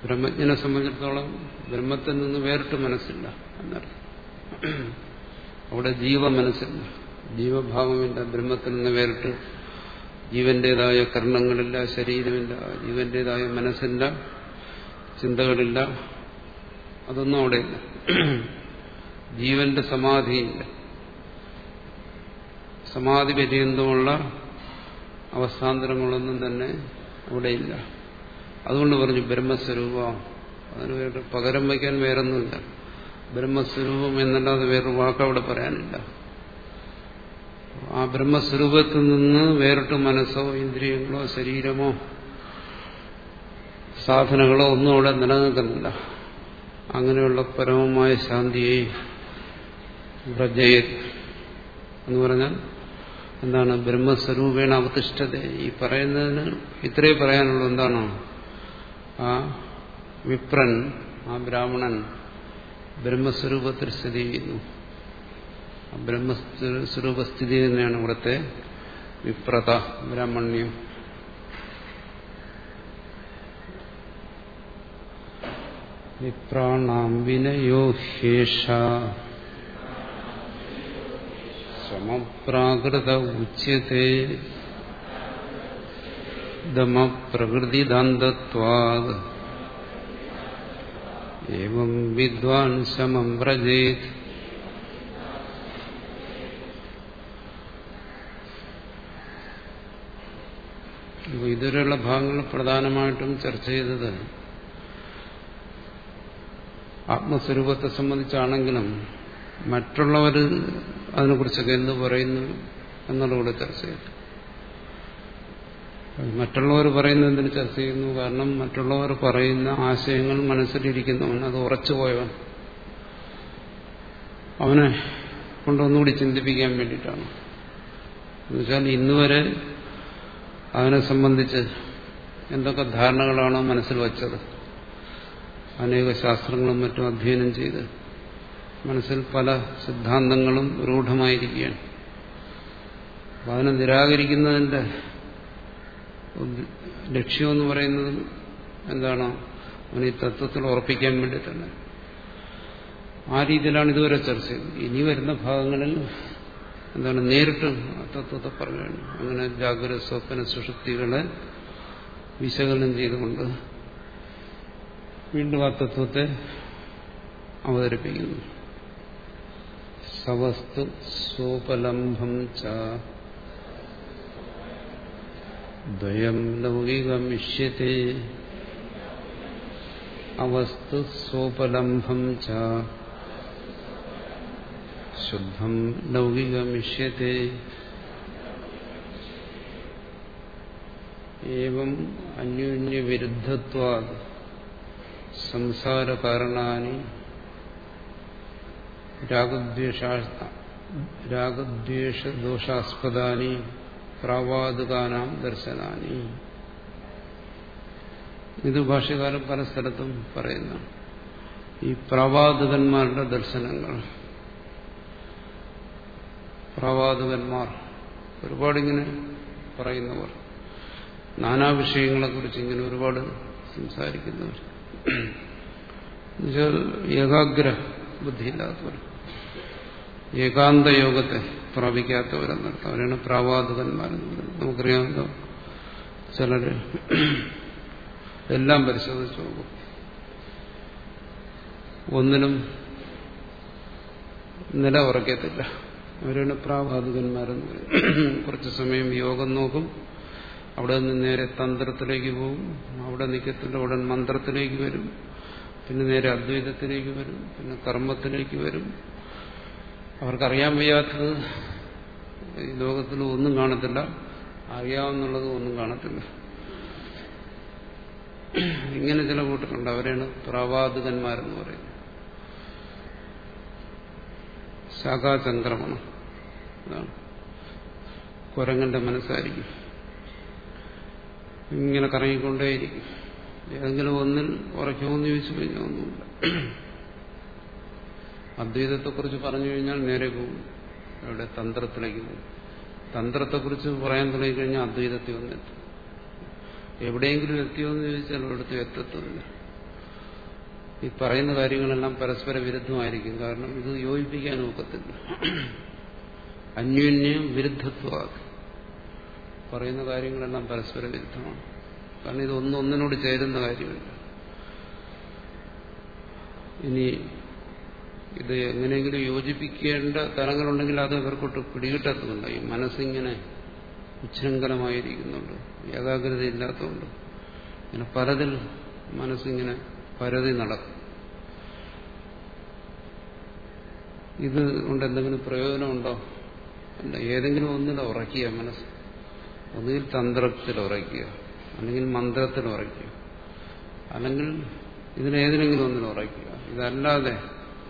ബ്രഹ്മജ്ഞനെ സംബന്ധിച്ചിടത്തോളം ബ്രഹ്മത്തിൽ നിന്ന് വേറിട്ട് മനസ്സില്ല എന്നർത്ഥം. അവിടെ ജീവ മനസ്സില്ല ജീവഭാവമില്ല. ബ്രഹ്മത്തിൽ നിന്ന് വേറിട്ട് ജീവന്റേതായ കർണങ്ങളില്ല ശരീരമില്ല ജീവന്റേതായ മനസ്സില്ല ചിന്തകളില്ല. അതൊന്നും അവിടെയില്ല. ജീവന്റെ സമാധിയില്ല. സമാധി പര്യന്തമുള്ള അവസ്ഥാന്തരങ്ങളൊന്നും തന്നെ അവിടെയില്ല. അതുകൊണ്ട് പറഞ്ഞു ബ്രഹ്മസ്വരൂപം. അതിന് വേറെ പകരം വയ്ക്കാൻ വേറൊന്നുമില്ല. ബ്രഹ്മസ്വരൂപം എന്നല്ലാതെ വേറൊരു വാക്ക് അവിടെ പറയാനില്ല. ആ ബ്രഹ്മസ്വരൂപത്തിൽ നിന്ന് വേറിട്ട് മനസ്സോ ഇന്ദ്രിയങ്ങളോ ശരീരമോ സാധനങ്ങളോ ഒന്നും അവിടെ നിലനിൽക്കുന്നില്ല. അങ്ങനെയുള്ള പരമമായ ശാന്തിയെ വ്രജയ എന്ന് പറഞ്ഞാൽ എന്താണ് ബ്രഹ്മസ്വരൂപേണ അവതിഷ്ഠത ഈ പറയുന്നതിന് ഇത്രേ പറയാനുള്ളൂ. എന്താണോ? ആ വിപ്രൻ ആ ബ്രാഹ്മണൻ ബ്രഹ്മസ്വരൂപത്തിൽ സ്ഥിതി ചെയ്യുന്നു. ബ്രഹ്മസ്വരൂപ സ്ഥിതി തന്നെയാണ് ഇവിടുത്തെ വിപ്രത ബ്രാഹ്മണ്യം. വിപ്രാണാം വിനയോ ഹ്യേഷ സമപ്രാകൃത ഉച്യത്തെ ദമപ്രകൃതിദാന്തത്വാത്. ഏവം വിദ്വാൻ ശമം വ്രജേത്. ഇതുവരെയുള്ള ഭാഗങ്ങൾ പ്രധാനമായിട്ടും ചർച്ച ചെയ്തത് ആത്മസ്വരൂപത്തെ സംബന്ധിച്ചാണെങ്കിലും മറ്റുള്ളവർ അതിനെക്കുറിച്ചൊക്കെ എന്ത് പറയുന്നു എന്നുള്ള കൂടെ ചർച്ച ചെയ്തു മറ്റുള്ളവർ പറയുന്ന എന്തിനു ചർച്ച ചെയ്യുന്നു? കാരണം മറ്റുള്ളവർ പറയുന്ന ആശയങ്ങൾ മനസ്സിലിരിക്കുന്നവൻ അത് ഉറച്ചുപോയവൻ അവനെ കൊണ്ടൊന്നുകൂടി ചിന്തിപ്പിക്കാൻ വേണ്ടിയിട്ടാണ്. എന്നുവെച്ചാൽ ഇന്നുവരെ അവനെ സംബന്ധിച്ച് എന്തൊക്കെ ധാരണകളാണോ മനസ്സിൽ വച്ചത്? അനേക ശാസ്ത്രങ്ങളും മറ്റും അധ്യയനം ചെയ്ത് മനസ്സിൽ പല സിദ്ധാന്തങ്ങളും രൂഢമായിരിക്കുകയാണ്. അപ്പം അതിനെ നിരാകരിക്കുന്നതിന്റെ ലക്ഷ്യമെന്ന് പറയുന്നത് എന്താണ്? അവൻ ഈ തത്വത്തിൽ ഉറപ്പിക്കാൻ വേണ്ടി തന്നെ ആ രീതിയിലാണ് ഇതുവരെ ചർച്ച ചെയ്തത്. ഇനി വരുന്ന ഭാഗങ്ങളിൽ എന്താണ് നേരിട്ട് തത്വത്തെ പറയുകയാണ് അങ്ങനെ ജാഗ്രത സ്വപ്ന സുഷുപ്തികളെ വിശകലനം ചെയ്തുകൊണ്ട് വീണ്ടും ആ തത്വത്തെ അവതരിപ്പിക്കുന്നു. സവസ്തു സോപലംബം ച ദ്വയം ലൗകികമിഷ്യത്തെ അവസ്തു സോപലംബം ച ശുദ്ധം ലൗകികമിഷ്യത്തെ ഏവം അന്യോന്യവിരുദ്ധത്വാ സംസാരകാരണാനി രാഗദ്വേഷദോഷാസ്പദാനി പ്രാവാതുകാനാം ദർശനാനി. ഇത് ഭാഷകാലം പല സ്ഥലത്തും പറയുന്നു. ഈ പ്രവാതകന്മാരുടെ ദർശനങ്ങൾ. പ്രവാതകന്മാർ ഒരുപാടിങ്ങനെ പറയുന്നവർ. നാനാ വിഷയങ്ങളെക്കുറിച്ച് ഇങ്ങനെ ഒരുപാട് സംസാരിക്കുന്നവർ. ഏകാഗ്ര ബുദ്ധിയില്ലാത്തവർ ഏകാന്ത യോഗത്തെ പ്രാപിക്കാത്തവരെന്നർത്ഥം അവരാണ് പ്രാവാതുകന്മാരെന്ന് പറയുന്നത്. നമുക്കറിയാമല്ലോ ചിലര് എല്ലാം പരിശോധിച്ചു നോക്കും. ഒന്നിനും നില ഉറക്കത്തില്ല. അവരാണ് പ്രാവാധികന്മാരെന്ന് പറയുന്നത്. കുറച്ചു സമയം യോഗം നോക്കും. അവിടെ നിന്ന് നേരെ തന്ത്രത്തിലേക്ക് പോകും. അവിടെ നിൽക്കത്തില്ല ഉടൻ മന്ത്രത്തിലേക്ക് വരും. പിന്നെ നേരെ അദ്വൈതത്തിലേക്ക് വരും. പിന്നെ കർമ്മത്തിലേക്ക് വരും. അവർക്കറിയാൻ വയ്യാത്തത് ഈ ലോകത്തിൽ ഒന്നും കാണത്തില്ല. അറിയാവുന്നുള്ളത് ഒന്നും കാണത്തില്ല. ഇങ്ങനെ ചില കൂട്ടരുണ്ട്. അവരെയാണ് പ്രവാതുകന്മാരെന്ന് പറയുന്നത്. ശാഖാചംക്രമണം അതാണ് കുരങ്ങന്റെ മനസ്സായിരിക്കും. ഇങ്ങനെ കറങ്ങിക്കൊണ്ടേയിരിക്കും. ഏതെങ്കിലും ഒന്നിൽ ഉറയ്ക്കുമെന്ന് ചോദിച്ചു കഴിഞ്ഞാൽ ഒന്നുമില്ല. അദ്വൈതത്തെക്കുറിച്ച് പറഞ്ഞു കഴിഞ്ഞാൽ നേരെ പോകും. അവിടെ തന്ത്രത്തിലേക്ക് പോകും. തന്ത്രത്തെക്കുറിച്ച് പറയാൻ തുടങ്ങിക്കഴിഞ്ഞാൽ അദ്വൈതത്തിൽ വന്നെത്തും എവിടെയെങ്കിലും എത്തിയോ എന്ന് ചോദിച്ചാൽ ഒരിടത്തും എത്തത്തില്ല ഈ പറയുന്ന കാര്യങ്ങളെല്ലാം പരസ്പര വിരുദ്ധമായിരിക്കും. കാരണം ഇത് യോജിപ്പിക്കാൻ ഒക്കത്തില്ല. അന്യോന്യം വിരുദ്ധത്വമാക്കി. പറയുന്ന കാര്യങ്ങളെല്ലാം പരസ്പര വിരുദ്ധമാണ്. കാരണം ഇത് ഒന്നൊന്നിനോട് ചേരുന്ന കാര്യമല്ല. ഇനി ഇത് എങ്ങനെയെങ്കിലും യോജിപ്പിക്കേണ്ട തലങ്ങളുണ്ടെങ്കിൽ അത് ഇവർക്കൊട്ട് പിടികിട്ടാത്തതുകൊണ്ട് ഈ മനസ്സിങ്ങനെ ഉച്ഛൃംഖലമായിരിക്കുന്നുണ്ട് ഏകാഗ്രത ഇല്ലാത്തതുകൊണ്ട് ഇങ്ങനെ പലതിൽ മനസ്സിങ്ങനെ പരതി നടക്കും. ഇത് കൊണ്ട് എന്തെങ്കിലും പ്രയോജനമുണ്ടോ? അല്ല ഏതെങ്കിലും ഒന്നിൽ ഉറക്കുക മനസ്സ്. ഒന്നുകിൽ തന്ത്രത്തിൽ ഉറയ്ക്കുക അല്ലെങ്കിൽ മന്ത്രത്തിൽ ഉറയ്ക്കുക അല്ലെങ്കിൽ ഇതിലേതിനെങ്കിലും ഒന്നിൽ ഉറയ്ക്കുക. ഇതല്ലാതെ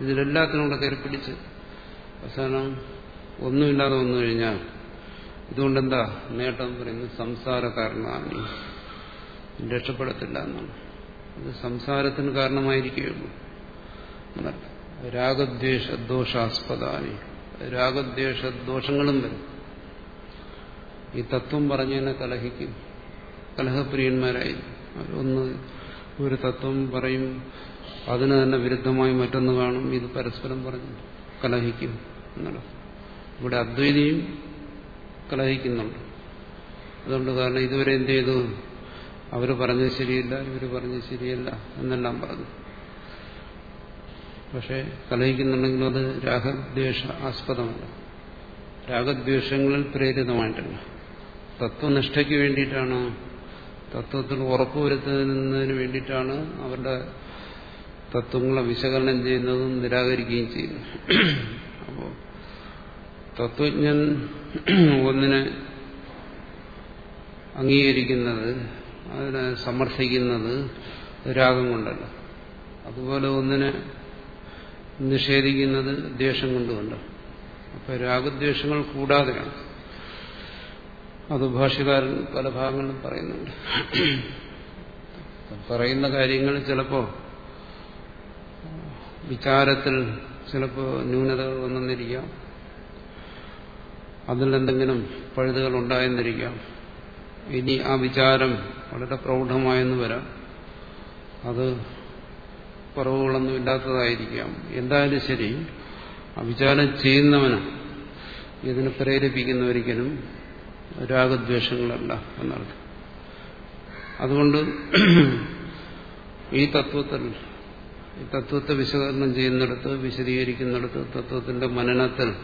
ഇതിലെല്ലാത്തിനും കൂടെ കയറി പിടിച്ച് അവസാനം ഒന്നുമില്ലാതെ വന്നു കഴിഞ്ഞാൽ ഇതുകൊണ്ടെന്താ നേട്ടം പറയുന്നത്? സംസാര കാരണമാണ്. രക്ഷപ്പെടത്തില്ല എന്നാണ്. ഇത് സംസാരത്തിന് കാരണമായിരിക്കുകയുള്ളൂ. രാഗദ്വേഷ ദോഷാസ്പദാനി രാഗദ്വേഷ ദോഷങ്ങളും വരും. ഈ തത്വം പറഞ്ഞതിനെ കലഹിക്കും. കലഹപ്രിയന്മാരായി. ഒന്ന് ഒരു തത്വം പറയും അതിന് തന്നെ വിരുദ്ധമായി മറ്റൊന്ന് കാണും. ഇത് പരസ്പരം പറഞ്ഞു കലഹിക്കും എന്നുള്ള ഇവിടെ അദ്വൈതിയും കലഹിക്കുന്നുണ്ട്. അതുകൊണ്ട് കാരണം ഇതുവരെ എന്ത് ചെയ്തു? അവർ പറഞ്ഞത് ശരിയല്ല ഇവർ പറഞ്ഞത് ശരിയല്ല എന്നെല്ലാം പറഞ്ഞു. പക്ഷെ കലഹിക്കുന്നുണ്ടെങ്കിലും അത് രാഗദ്വേഷ ആസ്പദമല്ല രാഗദ്വേഷങ്ങളിൽ പ്രേരിതമായിട്ടല്ല. തത്വനിഷ്ഠയ്ക്ക് വേണ്ടിയിട്ടാണ് തത്വത്തിൽ ഉറപ്പുവരുത്തുന്നതിന് വേണ്ടിയിട്ടാണ് അവരുടെ തത്വങ്ങളെ വിശകലനം ചെയ്യുന്നതും നിരാകരിക്കുകയും ചെയ്യുന്നു. അപ്പോൾ തത്വജ്ഞൻ ഒന്നിനെ അംഗീകരിക്കുന്നത് അതിനെ സമർത്ഥിക്കുന്നത് രാഗം കൊണ്ടല്ല. അതുപോലെ ഒന്നിനെ നിഷേധിക്കുന്നത് ദ്വേഷം കൊണ്ടുമല്ല അപ്പൊ രാഗദ്വേഷങ്ങൾ കൂടാതെയാണ്. അത് ഭാഷകാരൻ പല ഭാഗങ്ങളും പറയുന്നുണ്ട്. പറയുന്ന കാര്യങ്ങൾ ചിലപ്പോ വിചാരത്തിൽ ചിലപ്പോൾ ന്യൂനതകൾ വന്നെന്നിരിക്കാം അതിലെന്തെങ്കിലും പഴുതുകൾ ഉണ്ടായെന്നിരിക്കാം. ഇനി ആ വിചാരം വളരെ പ്രൗഢമായെന്ന് വരാം. അത് കുറവുകളൊന്നും ഇല്ലാത്തതായിരിക്കാം. എന്തായാലും ശരി ആ വിചാരം ചെയ്യുന്നവന് ഇതിനെ പ്രേരിപ്പിക്കുന്നവരിക്കലും രാഗദ്വേഷങ്ങളല്ല എന്നർത്ഥം. അതുകൊണ്ട് ഈ തത്വത്തിൽ തത്വത്തെ വിശകലനം ചെയ്യുന്നിടത്ത് വിശദീകരിക്കുന്നിടത്ത് തത്വത്തിന്റെ മനനത്തിൽ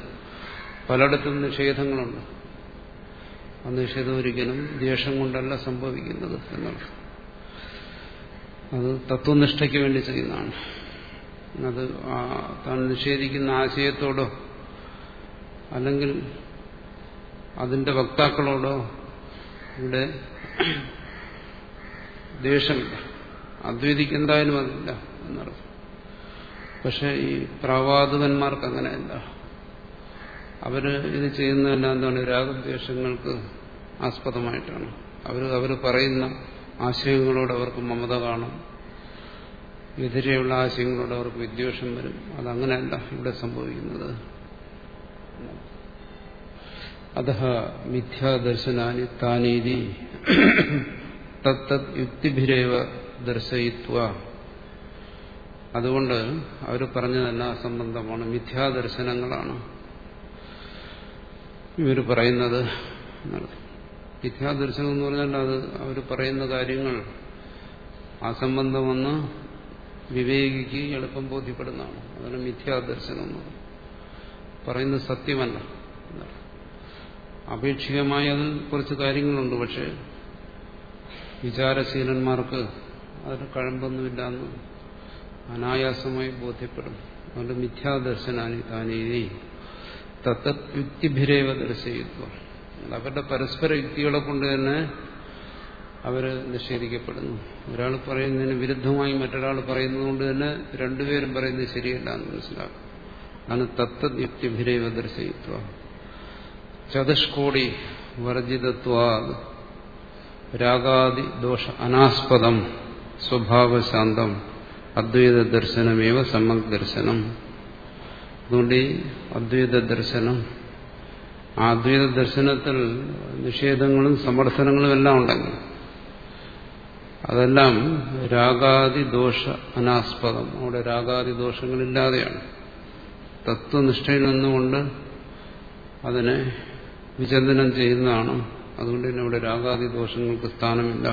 പലയിടത്തും നിഷേധങ്ങളുണ്ട്. ആ നിഷേധം ഒരിക്കലും ദ്വേഷം കൊണ്ടല്ല സംഭവിക്കുന്നത് എന്നുള്ളത്. അത് തത്വനിഷ്ഠയ്ക്ക് വേണ്ടി ചെയ്യുന്നതാണ്. അത് താൻ നിഷേധിക്കുന്ന ആശയത്തോടോ അല്ലെങ്കിൽ അതിന്റെ വക്താക്കളോടോ ഇവിടെ ദ്വേഷമില്ല. അദ്വൈതിക്ക് എന്തായാലും അതില്ല. എന്നർത്ഥം പക്ഷെ ഈ പ്രാവാതുകന്മാർക്ക് അങ്ങനെയല്ല. അവർ ഇത് ചെയ്യുന്നതെല്ലാം എന്താണ്? രാഗദ്വേഷങ്ങൾക്ക് ആസ്പദമായിട്ടാണ്. അവർ അവർ പറയുന്ന ആശയങ്ങളോട് അവർക്ക് മമത കാണും. എതിരെയുള്ള ആശയങ്ങളോട് അവർക്ക് വിദ്വേഷം വരും. അതങ്ങനെയല്ല ഇവിടെ സംഭവിക്കുന്നത്. അത മിഥ്യാദർശനാനി താനീതി തത്തത് യുക്തിഭിരേവ ദർശയിത്വ. അതുകൊണ്ട് അവർ പറഞ്ഞതെല്ലാം സംബന്ധമാണ്. മിഥ്യാദർശനങ്ങളാണ്. ഇവർ പറയുന്നത് മിഥ്യാദർശനം എന്ന് പറഞ്ഞാൽ അത് അവർ പറയുന്ന കാര്യങ്ങൾ അസംബന്ധമെന്ന് വിവേകിക്ക് എളുപ്പം ബോധ്യപ്പെടുന്നതാണ്. അതാണ് മിഥ്യാദർശനം എന്ന് പറയുന്നത് സത്യമല്ല. അപേക്ഷികമായി അതിൽ കുറച്ച് കാര്യങ്ങളുണ്ട്. പക്ഷെ വിചാരശീലന്മാർക്ക് അതിന് കഴമ്പൊന്നുമില്ല എന്ന് അനായാസമായി ബോധ്യപ്പെടും. അതുകൊണ്ട് മിഥ്യാദർശനാനി താനേ തത്തത് യുക്തിഭിരേവ ദർശയിത്വം. അവരുടെ പരസ്പര യുക്തികളെ കൊണ്ട് തന്നെ അവർ നിഷേധിക്കപ്പെടുന്നു. ഒരാൾ പറയുന്നതിന് വിരുദ്ധമായി മറ്റൊരാൾ പറയുന്നത് കൊണ്ട് തന്നെ രണ്ടുപേരും പറയുന്നത് ശരിയല്ല എന്ന് മനസ്സിലാക്കും. അതാണ് തത്തത് യുക്തിഭിരേവ ദർശയിത്വ. ചതുഷ്കോടി വർജിതത്വാ രാഗാദി ദോഷ അനാസ്പദം സ്വഭാവശാന്തം അദ്വൈത ദർശനമേവ സമ്മക് ദർശനം അതുകൊണ്ട് ഈ അദ്വൈത ദർശനം ആ അദ്വൈത ദർശനത്തിൽ നിഷേധങ്ങളും സമർത്ഥനങ്ങളും എല്ലാം ഉണ്ടെങ്കിൽ അതെല്ലാം രാഗാദി ദോഷ അനാസ്പദം. അവിടെ രാഗാദി ദോഷങ്ങളില്ലാതെയാണ്. തത്വനിഷ്ഠയിൽ നിന്നുകൊണ്ട് അതിനെ വിചന്തനം ചെയ്യുന്നതാണ്. അതുകൊണ്ട് തന്നെ ഇവിടെ രാഗാദി ദോഷങ്ങൾക്ക് സ്ഥാനമില്ല.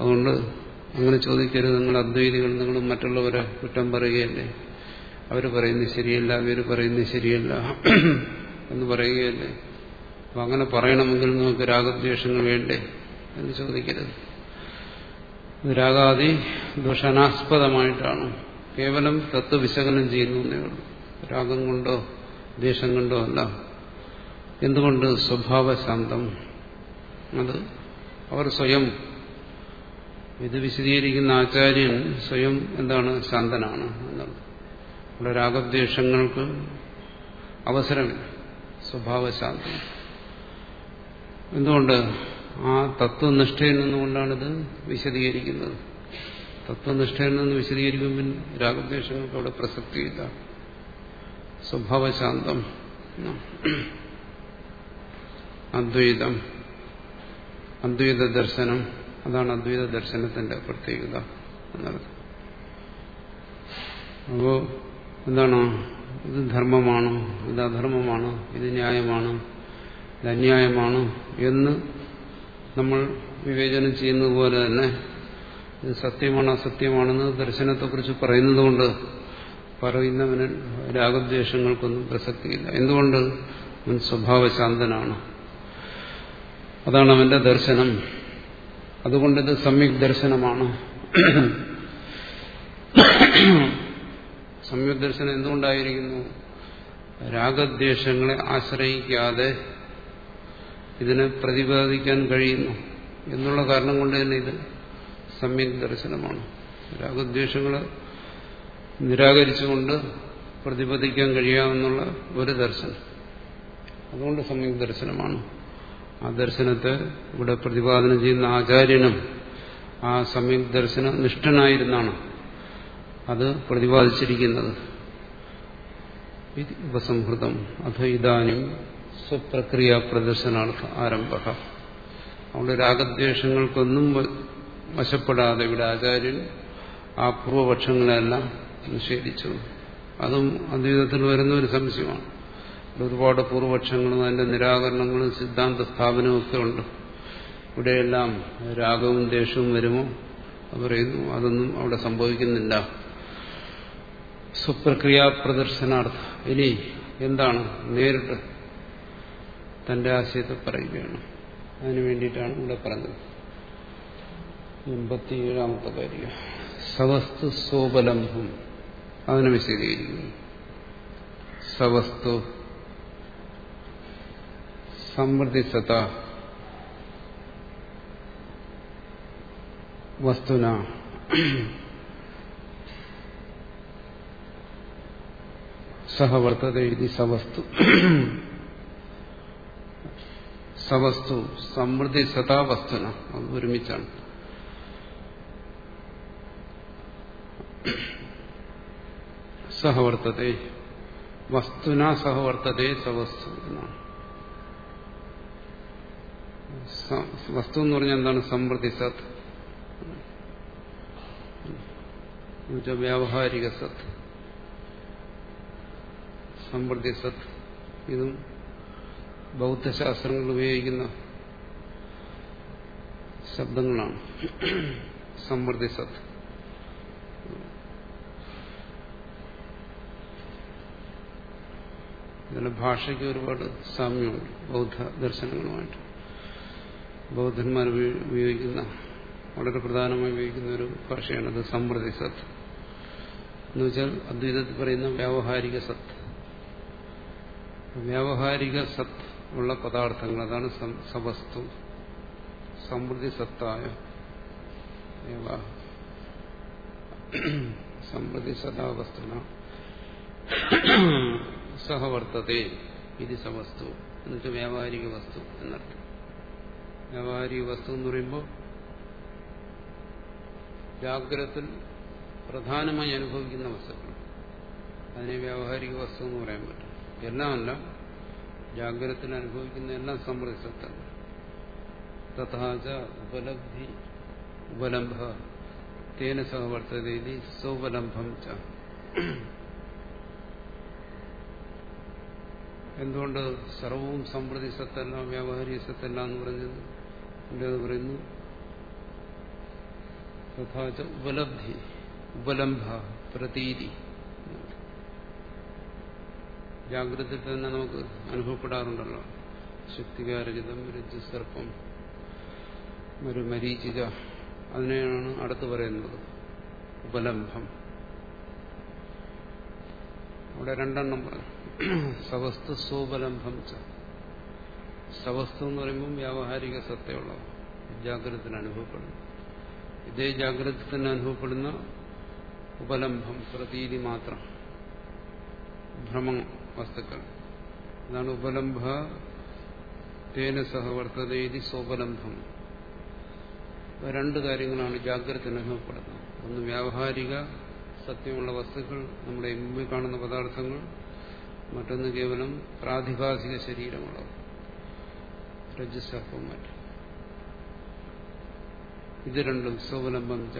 അതുകൊണ്ട് അങ്ങനെ ചോദിക്കരുത്. നിങ്ങൾ അദ്വൈതികൾ നിങ്ങൾ മറ്റുള്ളവരെ കുറ്റം പറയുകയല്ലേ? അവർ പറയുന്നത് ശരിയല്ല ഇവർ പറയുന്നത് ശരിയല്ല [CLEARS THROAT] എന്ന് പറയുകയല്ലേ? അപ്പം അങ്ങനെ പറയണമെങ്കിൽ നിങ്ങൾക്ക് രാഗദ്വേഷങ്ങൾ വേണ്ടേ എന്ന് ചോദിക്കരുത്. രാഗാദി ദോഷാനാസ്പദമായിട്ടാണ്. കേവലം തത്വവിശകലനം ചെയ്യുന്നു എന്നേ ഉള്ളൂ. രാഗം കൊണ്ടോ ദ്വേഷം കൊണ്ടോ അല്ല. എന്തുകൊണ്ട് സ്വഭാവശാന്തം? അത് അവർ സ്വയം ഇത് വിശദീകരിക്കുന്ന ആചാര്യൻ സ്വയം എന്താണ് ശാന്തനാണ് എന്നുള്ളത് ഇവിടെ രാഗദ്വേഷങ്ങൾക്ക് അവസരമില്ല സ്വഭാവശാന്തി. എന്തുകൊണ്ട് ആ തത്വനിഷ്ഠയിൽ നിന്നുകൊണ്ടാണിത് വിശദീകരിക്കുന്നത്? തത്വനിഷ്ഠയിൽ നിന്ന് വിശദീകരിക്കുമ്പോൾ രാഗദ്വേഷങ്ങൾക്ക് അവിടെ പ്രസക്തിയില്ല. സ്വഭാവശാന്തം അദ്വൈതം അദ്വൈത ദർശനം അതാണ് അദ്വൈത ദർശനത്തിന്റെ പ്രത്യേകത എന്നർത്ഥം അപ്പോ എന്താണ്? ഇത് ധർമ്മമാണ് ഇത് അധർമ്മമാണ് ഇത് ന്യായമാണ് ഇത് അന്യായമാണ് എന്ന് നമ്മൾ വിവേചനം ചെയ്യുന്നത് പോലെ തന്നെ ഇത് സത്യമാണ് അസത്യമാണെന്ന് ദർശനത്തെക്കുറിച്ച് പറയുന്നത് കൊണ്ട് പറയുന്നവന് രാഗദ്വേഷങ്ങൾക്കൊന്നും പ്രസക്തിയില്ല. എന്തുകൊണ്ട്? അവൻ സ്വഭാവശാന്തനാണ്. അതാണ് അവന്റെ ദർശനം. അതുകൊണ്ടിത് സമ്യക് ദർശനമാണ്. സമ്യക് ദർശനം എന്തുകൊണ്ടായിരിക്കുന്നു? രാഗദ്വേഷങ്ങളെ ആശ്രയിക്കാതെ ഇതിനെ പ്രതിപാദിക്കാൻ കഴിയുന്നു എന്നുള്ള കാരണം കൊണ്ട് തന്നെ ഇത് സമ്യക് ദർശനമാണ്. രാഗദ്വേഷങ്ങൾ നിരാകരിച്ചുകൊണ്ട് പ്രതിപാദിക്കാൻ കഴിയാമെന്നുള്ള ഒരു ദർശനം. അതുകൊണ്ട് സമ്യക് ദർശനമാണ്. ആ ദർശനത്തെ ഇവിടെ പ്രതിപാദനം ചെയ്യുന്ന ആചാര്യനും ആ സമയം ദർശന നിഷ്ഠനായിരുന്നാണ് അത് പ്രതിപാദിച്ചിരിക്കുന്നത്. ഉപസംഹൃതം അഥ ഇതാനും സ്വപ്രക്രിയ പ്രദർശനാർത്ഥ ആരംഭ. അവിടെ രാഗദ്വേഷങ്ങൾക്കൊന്നും വശപ്പെടാതെ ഇവിടെ ആചാര്യൻ ആ പൂർവപക്ഷങ്ങളെല്ലാം നിഷേധിച്ചു. അതും അദ്വൈതത്തിൽ വരുന്ന ഒരു സംശയമാണ്. ഒരുപാട് പൂർവപക്ഷങ്ങളും അതിന്റെ നിരാകരണങ്ങളും സിദ്ധാന്ത സ്ഥാപനവും ഒക്കെ ഉണ്ട്. ഇവിടെയെല്ലാം രാഗവും ദേഷ്യവും വരുമോ? പറയുന്നു അതൊന്നും അവിടെ സംഭവിക്കുന്നില്ല. സ്വപ്രക്രിയാ പ്രദർശനാർത്ഥ. ഇനി എന്താണ് നേരിട്ട് തന്റെ ആശയത്തെ പറയുകയാണ്. അതിനു വേണ്ടിയിട്ടാണ് ഇവിടെ പറഞ്ഞത്. എൺപത്തിയേഴാമത്തെ കാര്യം. സവസ്തു സോപലംഭം അതിനെ വിശദീകരിക്കുന്നു. സവസ്തു സമൃദ്ധിസത വസ്തുന. സഹവർത്തത എഴുതി സവസ്തു. സവസ്തു സമൃദ്ധി സദാ വസ്തുന. അത് ഒരുമിച്ചാണ്. സഹവർത്തതേ വസ്തുന സഹവർത്തതേ സവസ്തു എന്നാണ്. വസ്തു എന്ന് പറഞ്ഞാൽ എന്താണ്? സമൃദ്ധി സത്. വ്യാവഹാരിക സത്ത് സമൃദ്ധി സത്ത് ഇതും ബൗദ്ധശാസ്ത്രങ്ങൾ ഉപയോഗിക്കുന്ന ശബ്ദങ്ങളാണ്. സമൃദ്ധി സത്ത് ഇതിന്റെ ഭാഷയ്ക്ക് ഒരുപാട് സാമ്യമുണ്ട്. ബൗദ്ധ ദർശനങ്ങളുമായിട്ട്. ബൗദ്ധന്മാർ ഉപയോഗിക്കുന്ന വളരെ പ്രധാനമായി ഉപയോഗിക്കുന്ന ഒരു ഭാഷയാണത് സമൃദ്ധി സത്ത് എന്നുവെച്ചാൽ അദ്വൈതത്തിൽ പറയുന്ന വ്യാവഹാരിക സത്ത് വ്യാവഹാരിക സത്ത് ഉള്ള പദാർത്ഥങ്ങൾ അതാണ് സവസ്തു സമൃദ്ധി സത്തായ. സമൃദ്ധി സദാവസ്തുന സഹവർത്തതേ. ഇത് സവസ്തു എന്നുവെച്ചാൽ വ്യാവഹാരിക വസ്തു എന്നർത്ഥം. വ്യാവഹാരിക വസ്തു എന്ന് പറയുമ്പോൾ ജാഗ്രത്തിൽ പ്രധാനമായി അനുഭവിക്കുന്ന വസ്തുക്കൾ അതിനെ വ്യാവഹാരിക വസ്തു എന്ന് പറയാൻ പറ്റും എല്ലാമല്ല ജാഗ്രത്തിൽ അനുഭവിക്കുന്ന എല്ലാം സമൃദ്ധി തഥാച ഉപലബ്ധി ഉപലംഭ തേന സഹവർത്തതീതി സൗപലംബം ച. എന്തുകൊണ്ട് സർവവും സമൃദ്ധി സത്തല്ല വ്യാവഹാരിക സത്തല്ല എന്ന് പറഞ്ഞത്? എന്റേത് പറയുന്നു തഥാച ഉപലബ്ധി ഉപലംഭ പ്രതീതി. ജാഗ്രതയിൽ തന്നെ നമുക്ക് അനുഭവപ്പെടാറുണ്ടല്ലോ. ശക്തികാരചിതം രജ്ജുസർപ്പം ഒരു മരീചിക. അതിനെയാണ് അടുത്ത് പറയുന്നത് ഉപലംഭം. അവിടെ രണ്ടെണ്ണം പറഞ്ഞു [CLEARS THROAT] സവസ്തു സോപലംഭം ച. സവസ്തു എന്ന് പറയുമ്പോൾ വ്യാവഹാരിക സത്തയുള്ള ജാഗ്രതത്തിന് അനുഭവപ്പെടുന്നു. ഇതേ ജാഗ്രത തന്നെ അനുഭവപ്പെടുന്ന ഉപലംബം പ്രതീതി മാത്രം. ഭ്രമ വസ്തുക്കൾ. അതാണ് ഉപലംഭ തേന സഹവർത്തതേതി സ്വപലംഭം രണ്ട് കാര്യങ്ങളാണ് ജാഗ്രത അനുഭവപ്പെടുന്നത്. ഒന്ന് വ്യാവഹാരിക സത്യമുള്ള വസ്തുക്കൾ നമ്മുടെ മുമ്പിൽ കാണുന്ന പദാർത്ഥങ്ങൾ. മറ്റൊന്ന് കേവലം പ്രാതിഭാസിക ശരീരമുള്ളവ രജസർപ്പം മറ്റും ഇത് രണ്ടും സ്വലംബം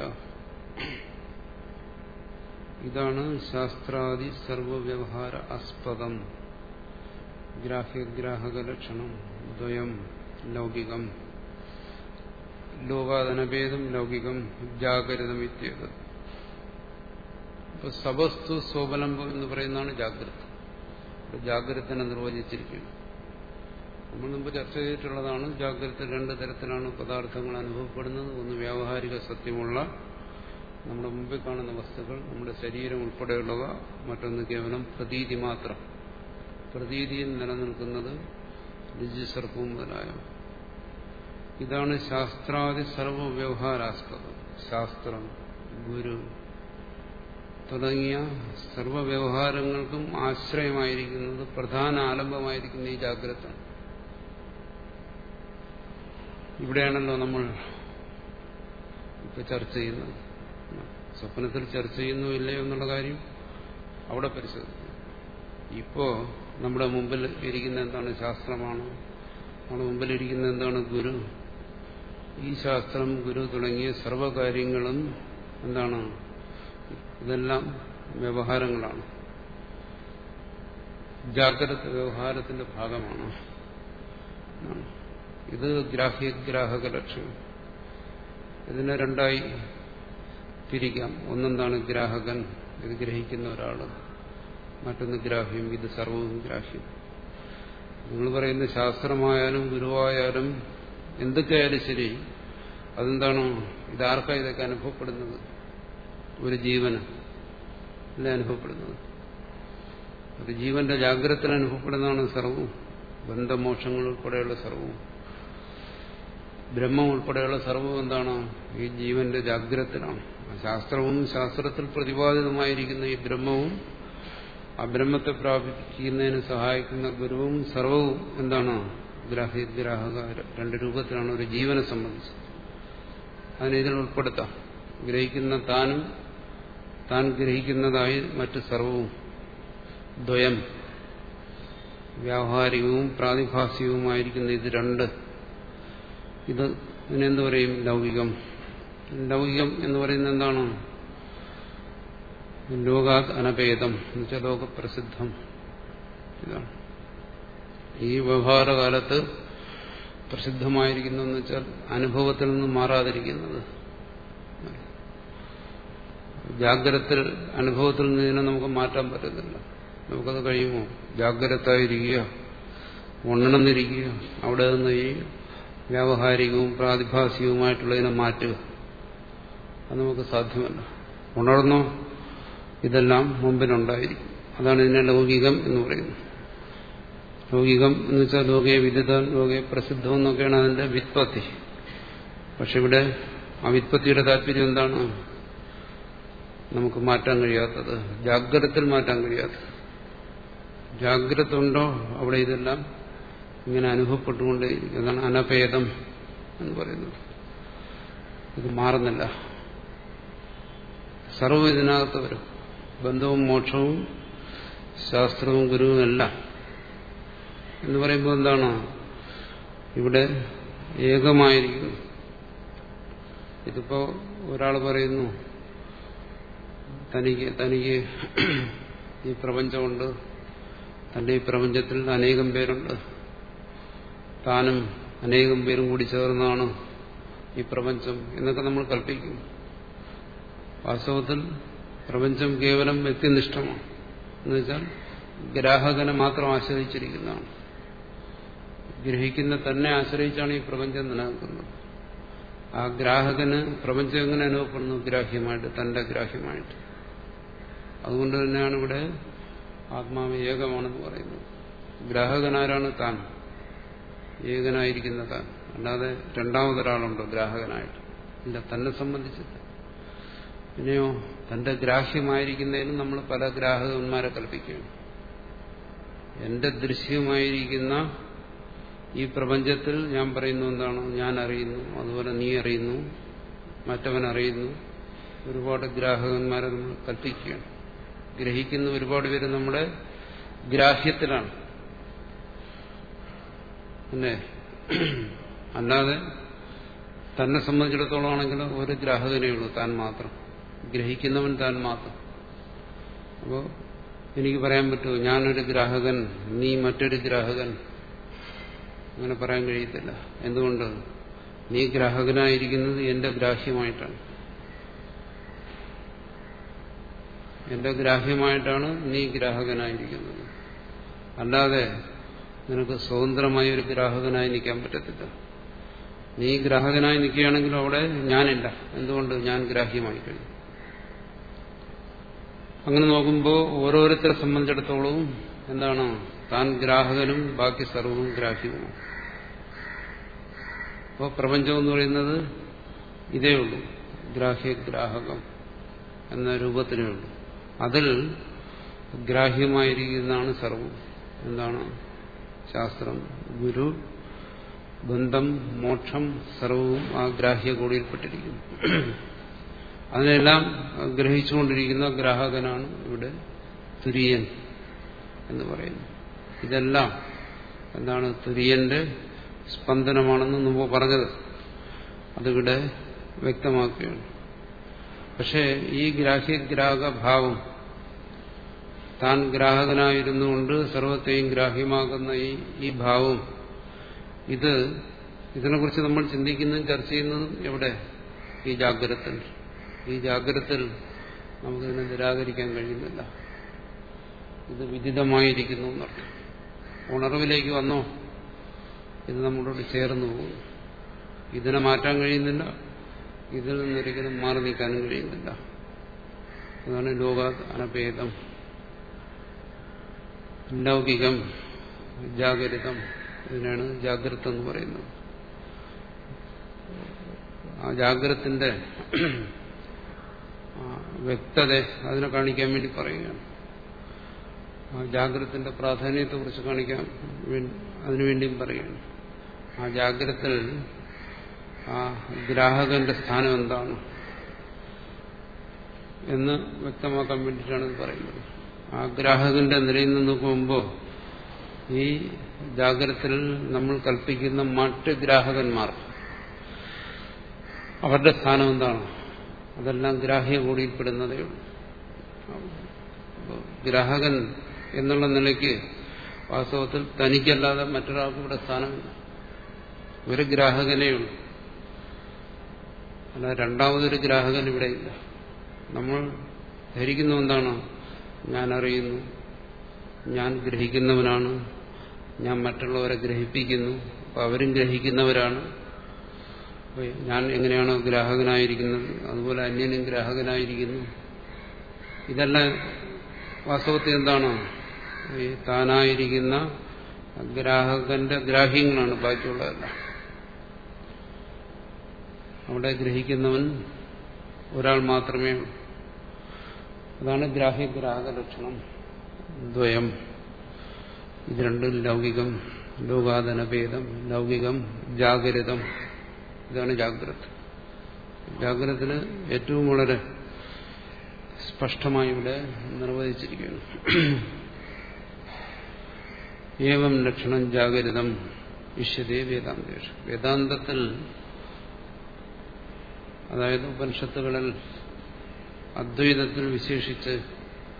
ഇതാണ് ശാസ്ത്രാദി സർവവ്യവഹാര ആസ്പദം. ഗ്രാഹ്യഗ്രാഹക ലക്ഷണം ദ്വയം ലൗകികം. ലോകാധനഭേദം ലൗകികം ജാഗ്രതം ഇത്യത്. ഇപ്പൊ സവസ്തു സ്വബലംബം എന്ന് പറയുന്നതാണ് ജാഗ്രത. ജാഗ്രതനെ നിർവചിച്ചിരിക്കുന്നു. നമ്മൾ മുമ്പ് ചർച്ച ചെയ്തിട്ടുള്ളതാണ് ജാഗ്രത രണ്ട് തരത്തിലാണ് പദാർത്ഥങ്ങൾ അനുഭവപ്പെടുന്നത്. ഒന്ന് വ്യാവഹാരിക സത്യമുള്ള നമ്മുടെ മുമ്പിൽ കാണുന്ന വസ്തുക്കൾ നമ്മുടെ ശരീരം ഉൾപ്പെടെയുള്ളവ. മറ്റൊന്ന് കേവലം പ്രതീതി മാത്രം. പ്രതീതിയിൽ നിലനിൽക്കുന്നത് രുചിസർപ്പവും മുതലായ. ഇതാണ് ശാസ്ത്രാദി സർവവ്യവഹാരാസ്പദം. ശാസ്ത്രം ഗുരു തുടങ്ങിയ സർവവ്യവഹാരങ്ങൾക്കും ആശ്രയമായിരിക്കുന്നത് പ്രധാന ആലംബമായിരിക്കുന്ന ഈ ജാഗ്രത ഇവിടെയാണല്ലോ നമ്മൾ ഇപ്പൊ ചർച്ച ചെയ്യുന്നത്. സ്വപ്നത്തിൽ ചർച്ച ചെയ്യുന്നു ഇല്ലയോ എന്നുള്ള കാര്യം അവിടെ പരിശോധിക്കും ഇപ്പോ നമ്മുടെ മുമ്പിൽ ഇരിക്കുന്ന എന്താണ് ശാസ്ത്രമാണ്? നമ്മുടെ മുമ്പിൽ ഇരിക്കുന്ന എന്താണ് ഗുരു? ഈ ശാസ്ത്രം ഗുരു തുടങ്ങിയ സർവകാര്യങ്ങളും എന്താണ്? ഇതെല്ലാം വ്യവഹാരങ്ങളാണ്. ജാഗ്രത വ്യവഹാരത്തിന്റെ ഭാഗമാണ്. ഇത് ഗ്രാഹ്യഗ്രാഹക ലക്ഷ്യം ഇതിനെ രണ്ടായി തിരിക്കാം. ഒന്നെന്താണ് ഗ്രാഹകൻ? ഇത് ഗ്രഹിക്കുന്ന ഒരാൾ മറ്റൊന്ന് ഗ്രാഹ്യം. ഇത് സർവവും ഗ്രാഹ്യം. നിങ്ങൾ പറയുന്ന ശാസ്ത്രമായാലും ഗുരുവായാലും എന്തൊക്കെയായാലും ശരി അതെന്താണോ? ഇതാർക്കാ ഇതൊക്കെ അനുഭവപ്പെടുന്നത്? ഒരു ജീവന് അല്ലെ അനുഭവപ്പെടുന്നത്? ഒരു ജീവന്റെ ജാഗ്രതയിൽ അനുഭവപ്പെടുന്നതാണ് സർവവും. ബന്ധമോക്ഷങ്ങൾ ഉൾപ്പെടെയുള്ള സർവവും. ബ്രഹ്മം ഉൾപ്പെടെയുള്ള സർവം എന്താണ്? ഈ ജീവന്റെ ജാഗ്രതത്തിലാണ്. ശാസ്ത്രവും ശാസ്ത്രത്തിൽ പ്രതിപാദിതമായിരിക്കുന്ന ഈ ബ്രഹ്മവും ആ ബ്രഹ്മത്തെ പ്രാപിക്കുന്നതിന് സഹായിക്കുന്ന ഗുരുവും സർവവും എന്താണ്? ഗ്രാഹ്യഗ്രാഹക രണ്ട് രൂപത്തിലാണ് ഒരു ജീവനെ സംബന്ധിച്ച് അതിനെ ഇതിൽ ഉൾപ്പെടുത്താം. ഗ്രഹിക്കുന്ന താനും താൻ ഗ്രഹിക്കുന്നതായി മറ്റ് സർവവും ദ്വയം. വ്യാവഹാരികവും പ്രാതിഭാസികവുമായിരിക്കുന്ന ഇത് രണ്ട്. ഇത് ഇതിനെന്ത് പറയും? ലൗകികം. ലൗകികം എന്ന് പറയുന്നത് എന്താണ്? ലോകാത് അനഭേദം. എന്നുവെച്ചാൽ ലോകപ്രസിദ്ധം. ഇതാണ്. ഈ വ്യവഹാരകാലത്ത് പ്രസിദ്ധമായിരിക്കുന്നു എന്ന് വെച്ചാൽ അനുഭവത്തിൽ നിന്ന് മാറാതിരിക്കുന്നത്. ജാഗ്രത അനുഭവത്തിൽ നിന്ന് ഇതിനെ നമുക്ക് മാറ്റാൻ പറ്റുന്നില്ല. നമുക്കത് കഴിയുമോ? ജാഗ്രതായിരിക്കുക. ഉണർന്നിരിക്കുക അവിടെ നിന്ന് ഈ വ്യാവഹാരികവും പ്രാതിഭാസികവുമായിട്ടുള്ളതിനെ മാറ്റുക. അത് നമുക്ക് സാധ്യമല്ല. ഉണർന്നോ? ഇതെല്ലാം മുമ്പിലുണ്ടായിരിക്കും അതാണ് ഇതിനെ ലൗകികം എന്ന് പറയുന്നത്. ലൗകികം എന്ന് വെച്ചാൽ ലോകയെ വിദ്യുത ലോകയെ പ്രസിദ്ധം എന്നൊക്കെയാണ് അതിന്റെ വിത്പത്തി പക്ഷെ ഇവിടെ ആ വിത്പത്തിയുടെ താല്പര്യം എന്താണ്? നമുക്ക് മാറ്റാൻ കഴിയാത്തത്. ജാഗ്രതത്തിൽ മാറ്റാൻ കഴിയാത്തത്. ജാഗ്രത ഉണ്ടോ? അവിടെ ഇതെല്ലാം ഇങ്ങനെ അനുഭവപ്പെട്ടുകൊണ്ടേയിരിക്കും അതാണ് അനഭേദം എന്ന് പറയുന്നത്. ഇത് മാറുന്നില്ല. സർവ ഇതിനകത്ത് വരും. ബന്ധവും മോക്ഷവും ശാസ്ത്രവും ഗുരുവും എല്ലാം. എന്ന് പറയുമ്പോൾ എന്താണ്? ഇവിടെ ഏകമായിരിക്കുന്നു. ഇതിപ്പോ ഒരാൾ പറയുന്നു തനിക്ക് തനിക്ക് ഈ പ്രപഞ്ചമുണ്ട്. തന്റെ ഈ പ്രപഞ്ചത്തിൽ അനേകം പേരുണ്ട്. താനും അനേകം പേരും കൂടി ചേർന്നാണ് ഈ പ്രപഞ്ചം എന്നൊക്കെ നമ്മൾ കൽപ്പിക്കും. വാസ്തവത്തിൽ പ്രപഞ്ചം കേവലം വ്യക്തിനിഷ്ഠമാണ്. എന്നുവെച്ചാൽ ഗ്രാഹകനെ മാത്രം ആശ്രയിച്ചിരിക്കുന്നതാണ്. ഗ്രഹിക്കുന്ന തന്നെ ആശ്രയിച്ചാണ് ഈ പ്രപഞ്ചം നിലനിൽക്കുന്നത്. ആ ഗ്രാഹകന് പ്രപഞ്ചം എങ്ങനെ അനുഭവപ്പെടുന്നു? ഗ്രാഹ്യമായിട്ട് തന്റെ ഗ്രാഹ്യമായിട്ട്. അതുകൊണ്ട് തന്നെയാണ് ഇവിടെ ആത്മാവ് ഏകമാണെന്ന് പറയുന്നത്. ഗ്രാഹകനാരാണ് താൻ. ഏകനായിരിക്കുന്ന താൻ അല്ലാതെ രണ്ടാമതൊരാളുണ്ടോ ഗ്രാഹകനായിട്ട്. ഇല്ല തന്നെ സംബന്ധിച്ചിട്ട്. പിന്നെയോ തന്റെ ഗ്രാഹ്യമായിരിക്കുന്നതിനും നമ്മൾ പല ഗ്രാഹകന്മാരെ കൽപ്പിക്കുകയാണ്. എന്റെ ദൃശ്യമായിരിക്കുന്ന ഈ പ്രപഞ്ചത്തിൽ ഞാൻ പറയുന്നു എന്താണ്? ഞാൻ അറിയുന്നു അതുപോലെ നീ അറിയുന്നു മറ്റവൻ അറിയുന്നു. ഒരുപാട് ഗ്രാഹകന്മാരെ നമ്മൾ കൽപ്പിക്കുകയാണ്. ഗ്രഹിക്കുന്ന ഒരുപാട് പേര് നമ്മുടെ ഗ്രാഹ്യത്തിലാണ്. അല്ലേ അല്ലാതെ തന്നെ സംബന്ധിച്ചിടത്തോളം ആണെങ്കിൽ ഒരു ഗ്രാഹകനേ ഉള്ളൂ താൻ മാത്രം. ഗ്രഹിക്കുന്നവൻ താൻ മാത്രം. അപ്പോൾ എനിക്ക് പറയാൻ പറ്റുമോ ഞാനൊരു ഗ്രാഹകൻ നീ മറ്റൊരു ഗ്രാഹകൻ. അങ്ങനെ പറയാൻ കഴിയത്തില്ല. എന്തുകൊണ്ട്? നീ ഗ്രാഹകനായിരിക്കുന്നത് എന്റെ ഗ്രാഹ്യമായിട്ടാണ്. എന്റെ ഗ്രാഹ്യമായിട്ടാണ് നീ ഗ്രാഹകനായിരിക്കുന്നത്. അല്ലാതെ നിനക്ക് സ്വതന്ത്രമായ ഒരു ഗ്രാഹകനായി നിൽക്കാൻ പറ്റത്തില്ല. നീ ഗ്രാഹകനായി നിൽക്കുകയാണെങ്കിലും അവിടെ ഞാനില്ല. എന്തുകൊണ്ട് ഞാൻ ഗ്രാഹ്യമായി കഴിഞ്ഞു? അങ്ങനെ നോക്കുമ്പോൾ ഓരോരുത്തരെ സംബന്ധിച്ചിടത്തോളം എന്താണ്? താൻ ഗ്രാഹകനും ബാക്കി സർവവും ഗ്രാഹ്യവുമാണ്. അപ്പോൾ പ്രപഞ്ചം എന്ന് പറയുന്നത് ഇതേ ഉള്ളൂ. ഗ്രാഹ്യഗ്രാഹകം എന്ന രൂപത്തിലേ ഉള്ളൂ. അതിൽ ഗ്രാഹ്യമായിരിക്കുന്നതാണ് സർവം. എന്താണ്? ശാസ്ത്രം ഗുരു ബന്ധം മോക്ഷം സർവവും ആ ഗ്രാഹ്യ കൂടിയിൽപ്പെട്ടിരിക്കുന്നു. അതിനെല്ലാം ഗ്രഹിച്ചുകൊണ്ടിരിക്കുന്ന ഗ്രാഹകനാണ് ഇവിടെ തുര്യൻ എന്ന് പറയുന്നു ഇതെല്ലാം എന്താണ് തുര്യന്റെ സ്പന്ദനമാണെന്ന് മുമ്പ് പറഞ്ഞത്. അതിവിടെ വ്യക്തമാക്കുകയാണ്. പക്ഷേ ഈ ഗ്രാഹ്യഗ്രാഹക ഭാവം താൻ ഗ്രാഹകനായിരുന്നുകൊണ്ട് സർവത്തെയും ഗ്രാഹ്യമാകുന്ന ഈ ഈ ഭാവം. ഇത് ഇതിനെക്കുറിച്ച് നമ്മൾ ചിന്തിക്കുന്നതും ചർച്ച ചെയ്യുന്നതും എവിടെ? ഈ ജാഗ്രതത്തിൽ. ഈ ജാഗ്രതത്തിൽ നമുക്കിതിനെ നിരാകരിക്കാൻ കഴിയുന്നില്ല. ഇത് വിദിതമായിരിക്കുന്നു എന്നർത്ഥം. ഉണർവിലേക്ക് വന്നോ? ഇത് നമ്മളോട് ചേർന്നു പോകും ഇതിനെ മാറ്റാൻ കഴിയുന്നില്ല. ഇതിൽ നിന്നൊരിക്കലും മാറി നീക്കാനും കഴിയുന്നില്ല. അതാണ് ലോക അനഭേദം ലൗകികം ജാഗരിതം ഇതിനാണ് ജാഗ്രത എന്ന് പറയുന്നത്. ആ ജാഗ്രത്തിന്റെ വ്യക്തത അതിനെ കാണിക്കാൻ വേണ്ടി പറയുകയാണ്. ആ ജാഗ്രത്തിന്റെ പ്രാധാന്യത്തെക്കുറിച്ച് കാണിക്കാൻ അതിനുവേണ്ടിയും പറയുകയാണ്. ആ ജാഗ്രത്തിൽ ആ ഗ്രാഹകന്റെ സ്ഥാനം എന്താണ് എന്ന് വ്യക്തമാക്കാൻ വേണ്ടിയിട്ടാണ് ഇത് പറയുന്നത്. ആ ഗ്രാഹകന്റെ നിലയിൽ നിന്ന് നോക്കുമ്പോൾ ഈ ജാഗ്രതത്തിൽ നമ്മൾ കൽപ്പിക്കുന്ന മറ്റ് ഗ്രാഹകന്മാർ അവരുടെ സ്ഥാനം എന്താണ്? അതെല്ലാം ഗ്രാഹ്യ കൂടിയിൽപ്പെടുന്നതേ ഉള്ളൂ. ഗ്രാഹകൻ എന്നുള്ള നിലയ്ക്ക് വാസ്തവത്തിൽ തനിക്കല്ലാതെ മറ്റൊരാൾക്കും ഇവിടെ സ്ഥാനമില്ല. ഒരു ഗ്രാഹകനേ ഉള്ളൂ. അല്ല രണ്ടാമതൊരു ഗ്രാഹകൻ ഇവിടെ ഇല്ല നമ്മൾ ധരിക്കുന്ന എന്താണ്? ഞാൻ അറിയുന്നു ഞാൻ ഗ്രഹിക്കുന്നവനാണ്. ഞാൻ മറ്റുള്ളവരെ ഗ്രഹിപ്പിക്കുന്നു. അപ്പൊ അവരും ഗ്രഹിക്കുന്നവരാണ്. ഞാൻ എങ്ങനെയാണോ ഗ്രാഹകനായിരിക്കുന്നത്. അതുപോലെ അന്യനും ഗ്രാഹകനായിരിക്കുന്നു. ഇതെല്ലാം വാസ്തവത്തിൽ എന്താണ്? ഈ താനായിരിക്കുന്ന ഗ്രാഹകന്റെ ഗ്രാഹ്യങ്ങളാണ് ബാക്കിയുള്ളതല്ല. അവിടെ ഗ്രഹിക്കുന്നവൻ ഒരാൾ മാത്രമേ അതാണ് ഗ്രാഹ്യഗ്രാഹക ലക്ഷണം ദ്വയം. ഇത് രണ്ടും ലൗകികം ലോകാതനഭേദം ലൗകികം ജാഗ്രതം. ഇതാണ് ജാഗ്രത. ജാഗ്രതത്തിന് ഏറ്റവും വളരെ സ്പഷ്ടമായി ഇവിടെ നിർവചിച്ചിരിക്കുകയാണ് ഏവം ലക്ഷണം ജാഗ്രതം വിശ്വതേ വേദാന്തേഷ്. വേദാന്തത്തിൽ അതായത് ഉപനിഷത്തുകളിൽ അദ്വൈതത്തിൽ വിശേഷിച്ച്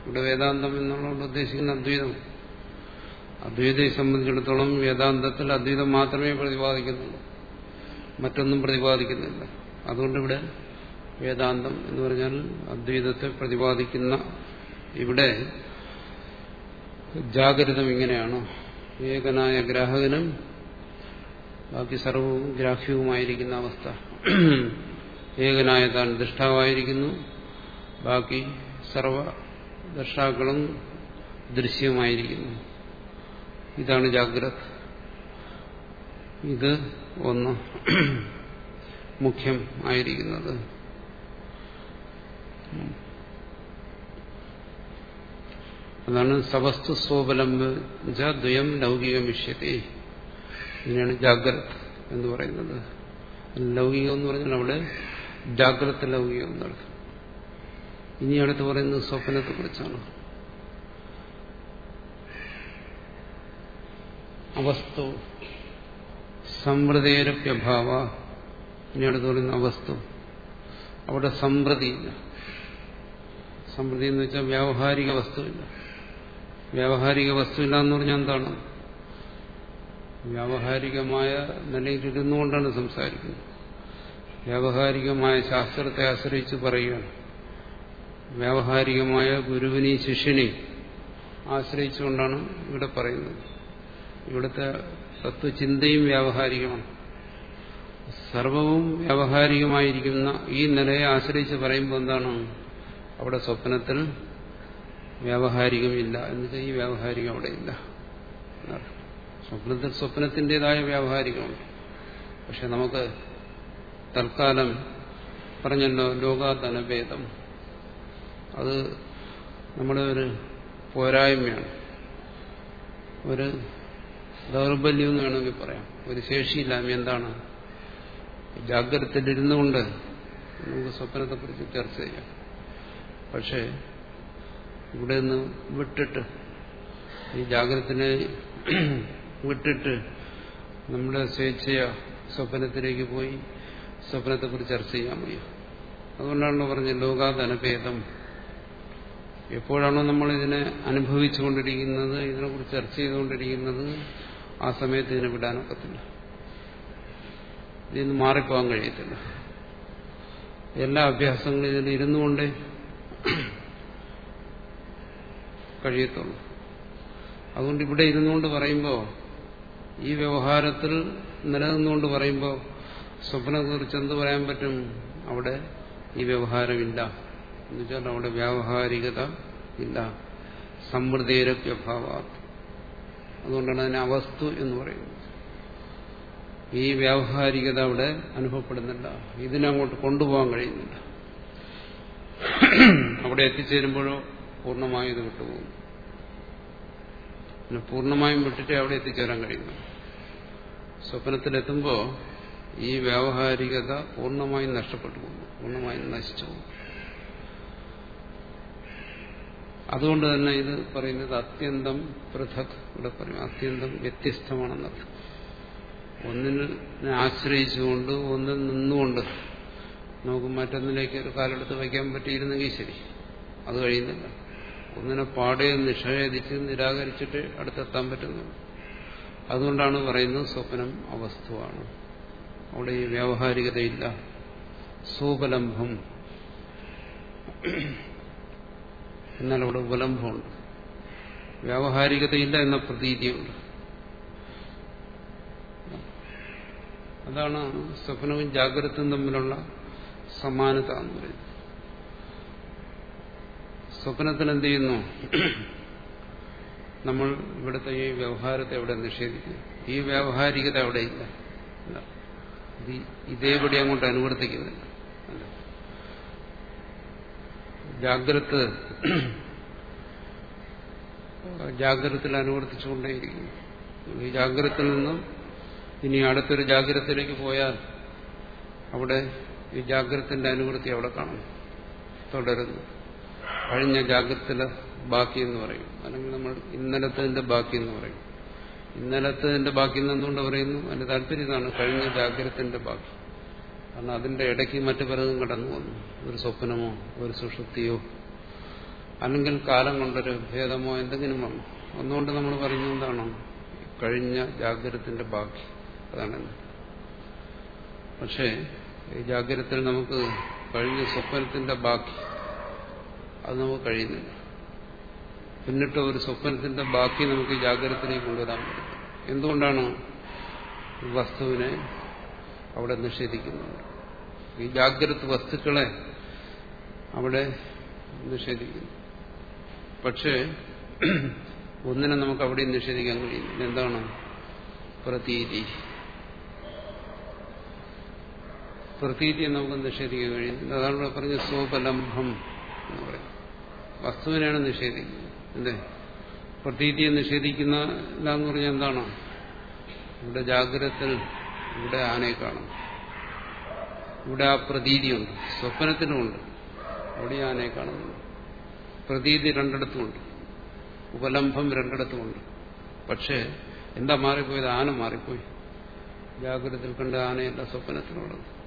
ഇവിടെ വേദാന്തം എന്നുള്ളതുകൊണ്ട് ഉദ്ദേശിക്കുന്ന അദ്വൈതം. അദ്വൈതയെ സംബന്ധിച്ചിടത്തോളം വേദാന്തത്തിൽ അദ്വൈതം മാത്രമേ പ്രതിപാദിക്കുന്നുള്ളൂ. മറ്റൊന്നും പ്രതിപാദിക്കുന്നില്ല. അതുകൊണ്ടിവിടെ വേദാന്തം എന്ന് പറഞ്ഞാൽ അദ്വൈതത്തെ പ്രതിപാദിക്കുന്ന ഇവിടെ ജാഗ്രതം ഇങ്ങനെയാണ്. ഏകനായ ഗ്രാഹകനും ബാക്കി സർവവും ഗ്രാഹ്യവുമായിരിക്കുന്ന അവസ്ഥ. ഏകനായ താൻ ദൃഷ്ടാവായിരിക്കുന്നു. ബാക്കി സർവ ദർശാക്കളും ദൃശ്യമായിരിക്കുന്നു. ഇതാണ് ജാഗ്രത്. ഇത് ഒന്ന് മുഖ്യം ആയിരിക്കുന്നത്. അതാണ് സവസ്തു സ്വാവലംബിച്ച ദ്വയം ലൗകികം വിഷ്യത്തെ ഇങ്ങനെയാണ് ജാഗ്രത് എന്ന് പറയുന്നത്. ലൗകികം എന്ന് പറഞ്ഞാൽ അവിടെ ജാഗ്രത ലൗകികം എന്നർത്ഥം ഇനി അടുത്ത് പറയുന്നത് സ്വപ്നത്തെ കുറിച്ചാണ്. അവസ്തു സമൃദ്ധേരപ്യഭാവ ഇനി അടുത്ത് പറയുന്ന അവസ്തു അവിടെ സമൃദ്ധിയില്ല സമൃദ്ധി എന്ന് വെച്ചാൽ വ്യാവഹാരിക വസ്തുവില്ല വ്യാവഹാരിക വസ്തുവില്ല എന്ന് പറഞ്ഞാൽ എന്താണ്? വ്യാവഹാരികമായ നിലയിലിരുന്നുകൊണ്ടാണ് സംസാരിക്കുന്നത്. വ്യാവഹാരികമായ ശാസ്ത്രത്തെ ആശ്രയിച്ച് പറയുകയാണ്. വ്യാവഹാരികമായ ഗുരുവിനെയും ശിഷ്യനെയും ആശ്രയിച്ചുകൊണ്ടാണ് ഇവിടെ പറയുന്നത്. ഇവിടുത്തെ തത്വചിന്തയും വ്യാവഹാരികമാണ്. സർവവും വ്യാവഹാരികമായിരിക്കുന്ന ഈ നിലയെ ആശ്രയിച്ച് പറയുമ്പോൾ എന്താണ്? അവിടെ സ്വപ്നത്തിൽ വ്യാവഹാരികമില്ല. എന്നുവെച്ചാൽ ഈ വ്യാവഹാരികം അവിടെ ഇല്ല. സ്വപ്നത്തിൽ സ്വപ്നത്തിന്റെതായ വ്യാവഹാരികമുണ്ട്. പക്ഷെ നമുക്ക് തൽക്കാലം പറഞ്ഞല്ലോ ലോകാതനഭേദം. അത് നമ്മുടെ ഒരു പോരായ്മയാണ്. ഒരു ദൗർബല്യം എന്ന് വേണമെങ്കിൽ പറയാം. ഒരു ശേഷിയില്ലായ്മ എന്താണ്? ജാഗ്രതയിലിരുന്നു കൊണ്ട് നമുക്ക് സ്വപ്നത്തെക്കുറിച്ച് ചർച്ച ചെയ്യാം. പക്ഷേ ഇവിടെ നിന്ന് വിട്ടിട്ട് ഈ ജാഗ്രതനെ വിട്ടിട്ട് നമ്മുടെ സ്വേച്ഛയ സ്വപ്നത്തിലേക്ക് പോയി സ്വപ്നത്തെക്കുറിച്ച് ചർച്ച ചെയ്യാൻ വയ്യ. അതുകൊണ്ടാണല്ലോ പറഞ്ഞത് ലോകാതനഭേദം എപ്പോഴാണോ നമ്മൾ ഇതിനെ അനുഭവിച്ചുകൊണ്ടിരിക്കുന്നത് ഇതിനെക്കുറിച്ച് ചർച്ച ചെയ്തുകൊണ്ടിരിക്കുന്നത് ആ സമയത്ത് ഇതിനെ വിടാനൊക്കത്തില്ല ഇതിന് മാറിപ്പോകാൻ കഴിയത്തില്ല. എല്ലാ അഭ്യാസങ്ങളും ഇതിൽ ഇരുന്നു കൊണ്ടേ കഴിയത്തുള്ളൂ. അതുകൊണ്ട് ഇവിടെ ഇരുന്നു ഇരുന്നുകൊണ്ട് പറയുമ്പോൾ ഈ വ്യവഹാരത്തിൽ നിലനിന്നുകൊണ്ട് പറയുമ്പോൾ സ്വപ്നത്തെക്കുറിച്ച് എന്ത് പറയാൻ പറ്റും? അവിടെ ഈ വ്യവഹാരമില്ല. എന്നുവെച്ചാൽ അവിടെ വ്യാവഹാരികത ഇല്ല. സമൃദ്ധേരപ്യഭാവ അതുകൊണ്ടാണ് അതിനെ അവസ്തു എന്ന് പറയുന്നത്. ഈ വ്യാവഹാരികത അവിടെ അനുഭവപ്പെടുന്നില്ല. ഇതിനങ്ങോട്ട് കൊണ്ടുപോകാൻ കഴിയുന്നില്ല. അവിടെ എത്തിച്ചേരുമ്പോഴോ പൂർണമായും ഇത് വിട്ടുപോകും. പിന്നെ പൂർണമായും വിട്ടിട്ട് അവിടെ എത്തിച്ചേരാൻ കഴിയുന്നു സ്വപ്നത്തിലെത്തുമ്പോൾ ഈ വ്യാവഹാരികത പൂർണമായും നഷ്ടപ്പെട്ടു പോകുന്നു. പൂർണമായും നശിച്ചു പോകും അതുകൊണ്ട് തന്നെ ഇത് പറയുന്നത് അത്യന്തം പൃഥക് ഇവിടെ പറയും. അത്യന്തം വ്യത്യസ്തമാണെന്നർത്ഥം ഒന്നിനെ ആശ്രയിച്ചുകൊണ്ട് ഒന്നിൽ നിന്നുകൊണ്ട് നമുക്ക് മറ്റൊന്നിലേക്ക് ഒരു കാലെടുത്ത് വയ്ക്കാൻ പറ്റിയിരുന്നെങ്കിൽ ശരി. അത് കഴിയുന്നില്ല. ഒന്നിനെ പാടെ നിഷേധിച്ച് നിരാകരിച്ചിട്ട് അടുത്തെത്താൻ പറ്റുന്നു. അതുകൊണ്ടാണ് പറയുന്നത് സ്വപ്നം അവസ്ഥയാണ് അവിടെ ഈ വ്യാവഹാരികതയില്ല. സൂപലംഭം. എന്നാൽ അവിടെ ഉപലംഭമുണ്ട് വ്യാവഹാരികതയില്ല എന്ന പ്രതീതിയുണ്ട് അതാണ് സ്വപ്നവും ജാഗ്രതയും തമ്മിലുള്ള സമാനത എന്ന് പറയുന്നത്. സ്വപ്നത്തിന് എന്ത് ചെയ്യുന്നു? നമ്മൾ ഇവിടുത്തെ ഈ വ്യവഹാരത്തെ അവിടെ നിഷേധിക്കുന്നു. ഈ വ്യാവഹാരികത അവിടെ ഇല്ല. ഇതേപടി അങ്ങോട്ട് അനുവർത്തിക്കുന്നില്ല. ജാഗ്രത ജാഗ്രതത്തിൽ അനുവർത്തിച്ചുകൊണ്ടേയിരിക്കുന്നു ഈ ജാഗ്രതയിൽ നിന്നും ഇനി അടുത്തൊരു ജാഗ്രതത്തിലേക്ക് പോയാൽ അവിടെ ഈ ജാഗ്രതത്തിന്റെ അനുവൃത്തി അവിടെ കാണും. തുടരുന്നു. കഴിഞ്ഞ ജാഗ്രതത്തിലെ ബാക്കി എന്ന് പറയും. അല്ലെങ്കിൽ നമ്മൾ ഇന്നലത്തതിന്റെ ബാക്കി എന്ന് പറയും. ഇന്നലത്തതിന്റെ ബാക്കി എന്ന് എന്തുകൊണ്ട് പറയുന്നു? അതിന്റെ താല്പര്യം ഇതാണ്. കഴിഞ്ഞ ജാഗ്രതത്തിന്റെ ബാക്കി. കാരണം അതിന്റെ ഇടയ്ക്ക് മറ്റു പലതും കടന്നു വന്നു. ഒരു സ്വപ്നമോ ഒരു സുഷുപ്തിയോ അല്ലെങ്കിൽ കാലം കൊണ്ടൊരു ഭേദമോ എന്തെങ്കിലും വന്നു. ഒന്നുകൊണ്ട് നമ്മൾ പറയുന്നത് എന്താണ്? കഴിഞ്ഞ ജാഗ്രതത്തിന്റെ ബാക്കി. അതാണ് പക്ഷേ ഈ ജാഗ്രതത്തിൽ നമുക്ക് കഴിഞ്ഞ സ്വപ്നത്തിന്റെ ബാക്കി. അത് നമുക്ക് കഴിയുന്നില്ല. പിന്നിട്ട് ഒരു സ്വപ്നത്തിന്റെ ബാക്കി നമുക്ക് ജാഗ്രതത്തിലേക്ക് കൊണ്ടുവരാൻ പറ്റും എന്തുകൊണ്ടാണ് വസ്തുവിനെ അവിടെ നിഷേധിക്കുന്നുണ്ട്. ഈ ജാഗ്രത വസ്തുക്കളെ അവിടെ നിഷേധിക്കുന്നു. പക്ഷേ ഒന്നിനെ നമുക്ക് അവിടെയും നിഷേധിക്കാൻ കഴിയുന്നില്ല എന്താണ് പ്രതീതി? പ്രതീതിയെ നമുക്ക് നിഷേധിക്കാൻ കഴിയുന്നില്ല അതാണ് ഇവിടെ പറഞ്ഞ സ്വപലംഭം എന്ന് പറയും വസ്തുവിനെയാണ് നിഷേധിക്കുന്നത്. എന്തേ പ്രതീതിയെ നിഷേധിക്കുന്ന എന്ന് പറഞ്ഞാൽ എന്താണ്? ഇവിടെ ജാഗ്രതത്തിൽ ഇവിടെ ആനയെ കാണും. ഇവിടെ ആ പ്രതീതിയുണ്ട്. സ്വപ്നത്തിനുമുണ്ട്. അവിടെ ആനയെ കാണുന്നുണ്ട്. പ്രതീതി രണ്ടിടത്തുമുണ്ട്. ഉപലംഭം രണ്ടിടത്തുമുണ്ട്. പക്ഷേ എന്താ മാറിപ്പോയത്? ആന മാറിപ്പോയി. ജാഗ്രതത്തിൽ കണ്ട ആനയല്ല സ്വപ്നത്തിനുള്ളത്.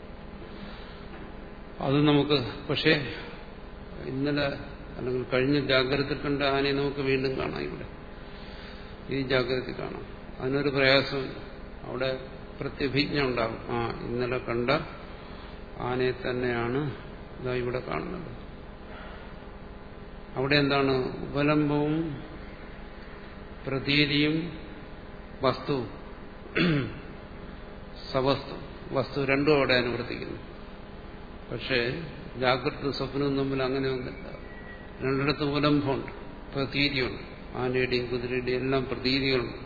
അത് നമുക്ക് പക്ഷേ ഇന്നലെ അല്ലെങ്കിൽ കഴിഞ്ഞ ജാഗ്രതത്തിൽ കണ്ട ആനയെ നമുക്ക് വീണ്ടും കാണാം ഇവിടെ. ഈ ജാഗ്രത കാണാം. അതിനൊരു പ്രയാസം അവിടെ പ്രത്യഭിജ്ഞ ഉണ്ടാകും. ആ ഇന്നലെ കണ്ട ആനയെ തന്നെയാണ് ഇതാ ഇവിടെ കാണുന്നത്. അവിടെ എന്താണ്? ഉപലംബവും പ്രതീതിയും വസ്തു സവസ്തു വസ്തു രണ്ടും അവിടെ അനുവർത്തിക്കുന്നു. പക്ഷേ ജാഗ്രത സ്വപ്നവും തമ്മിൽ അങ്ങനെ ഒന്നില്ല രണ്ടിടത്ത് ഉപലംബമുണ്ട് പ്രതീതിയുണ്ട്. ആനയുടെയും കുതിരയുടെയും എല്ലാം പ്രതീതികളുണ്ട്.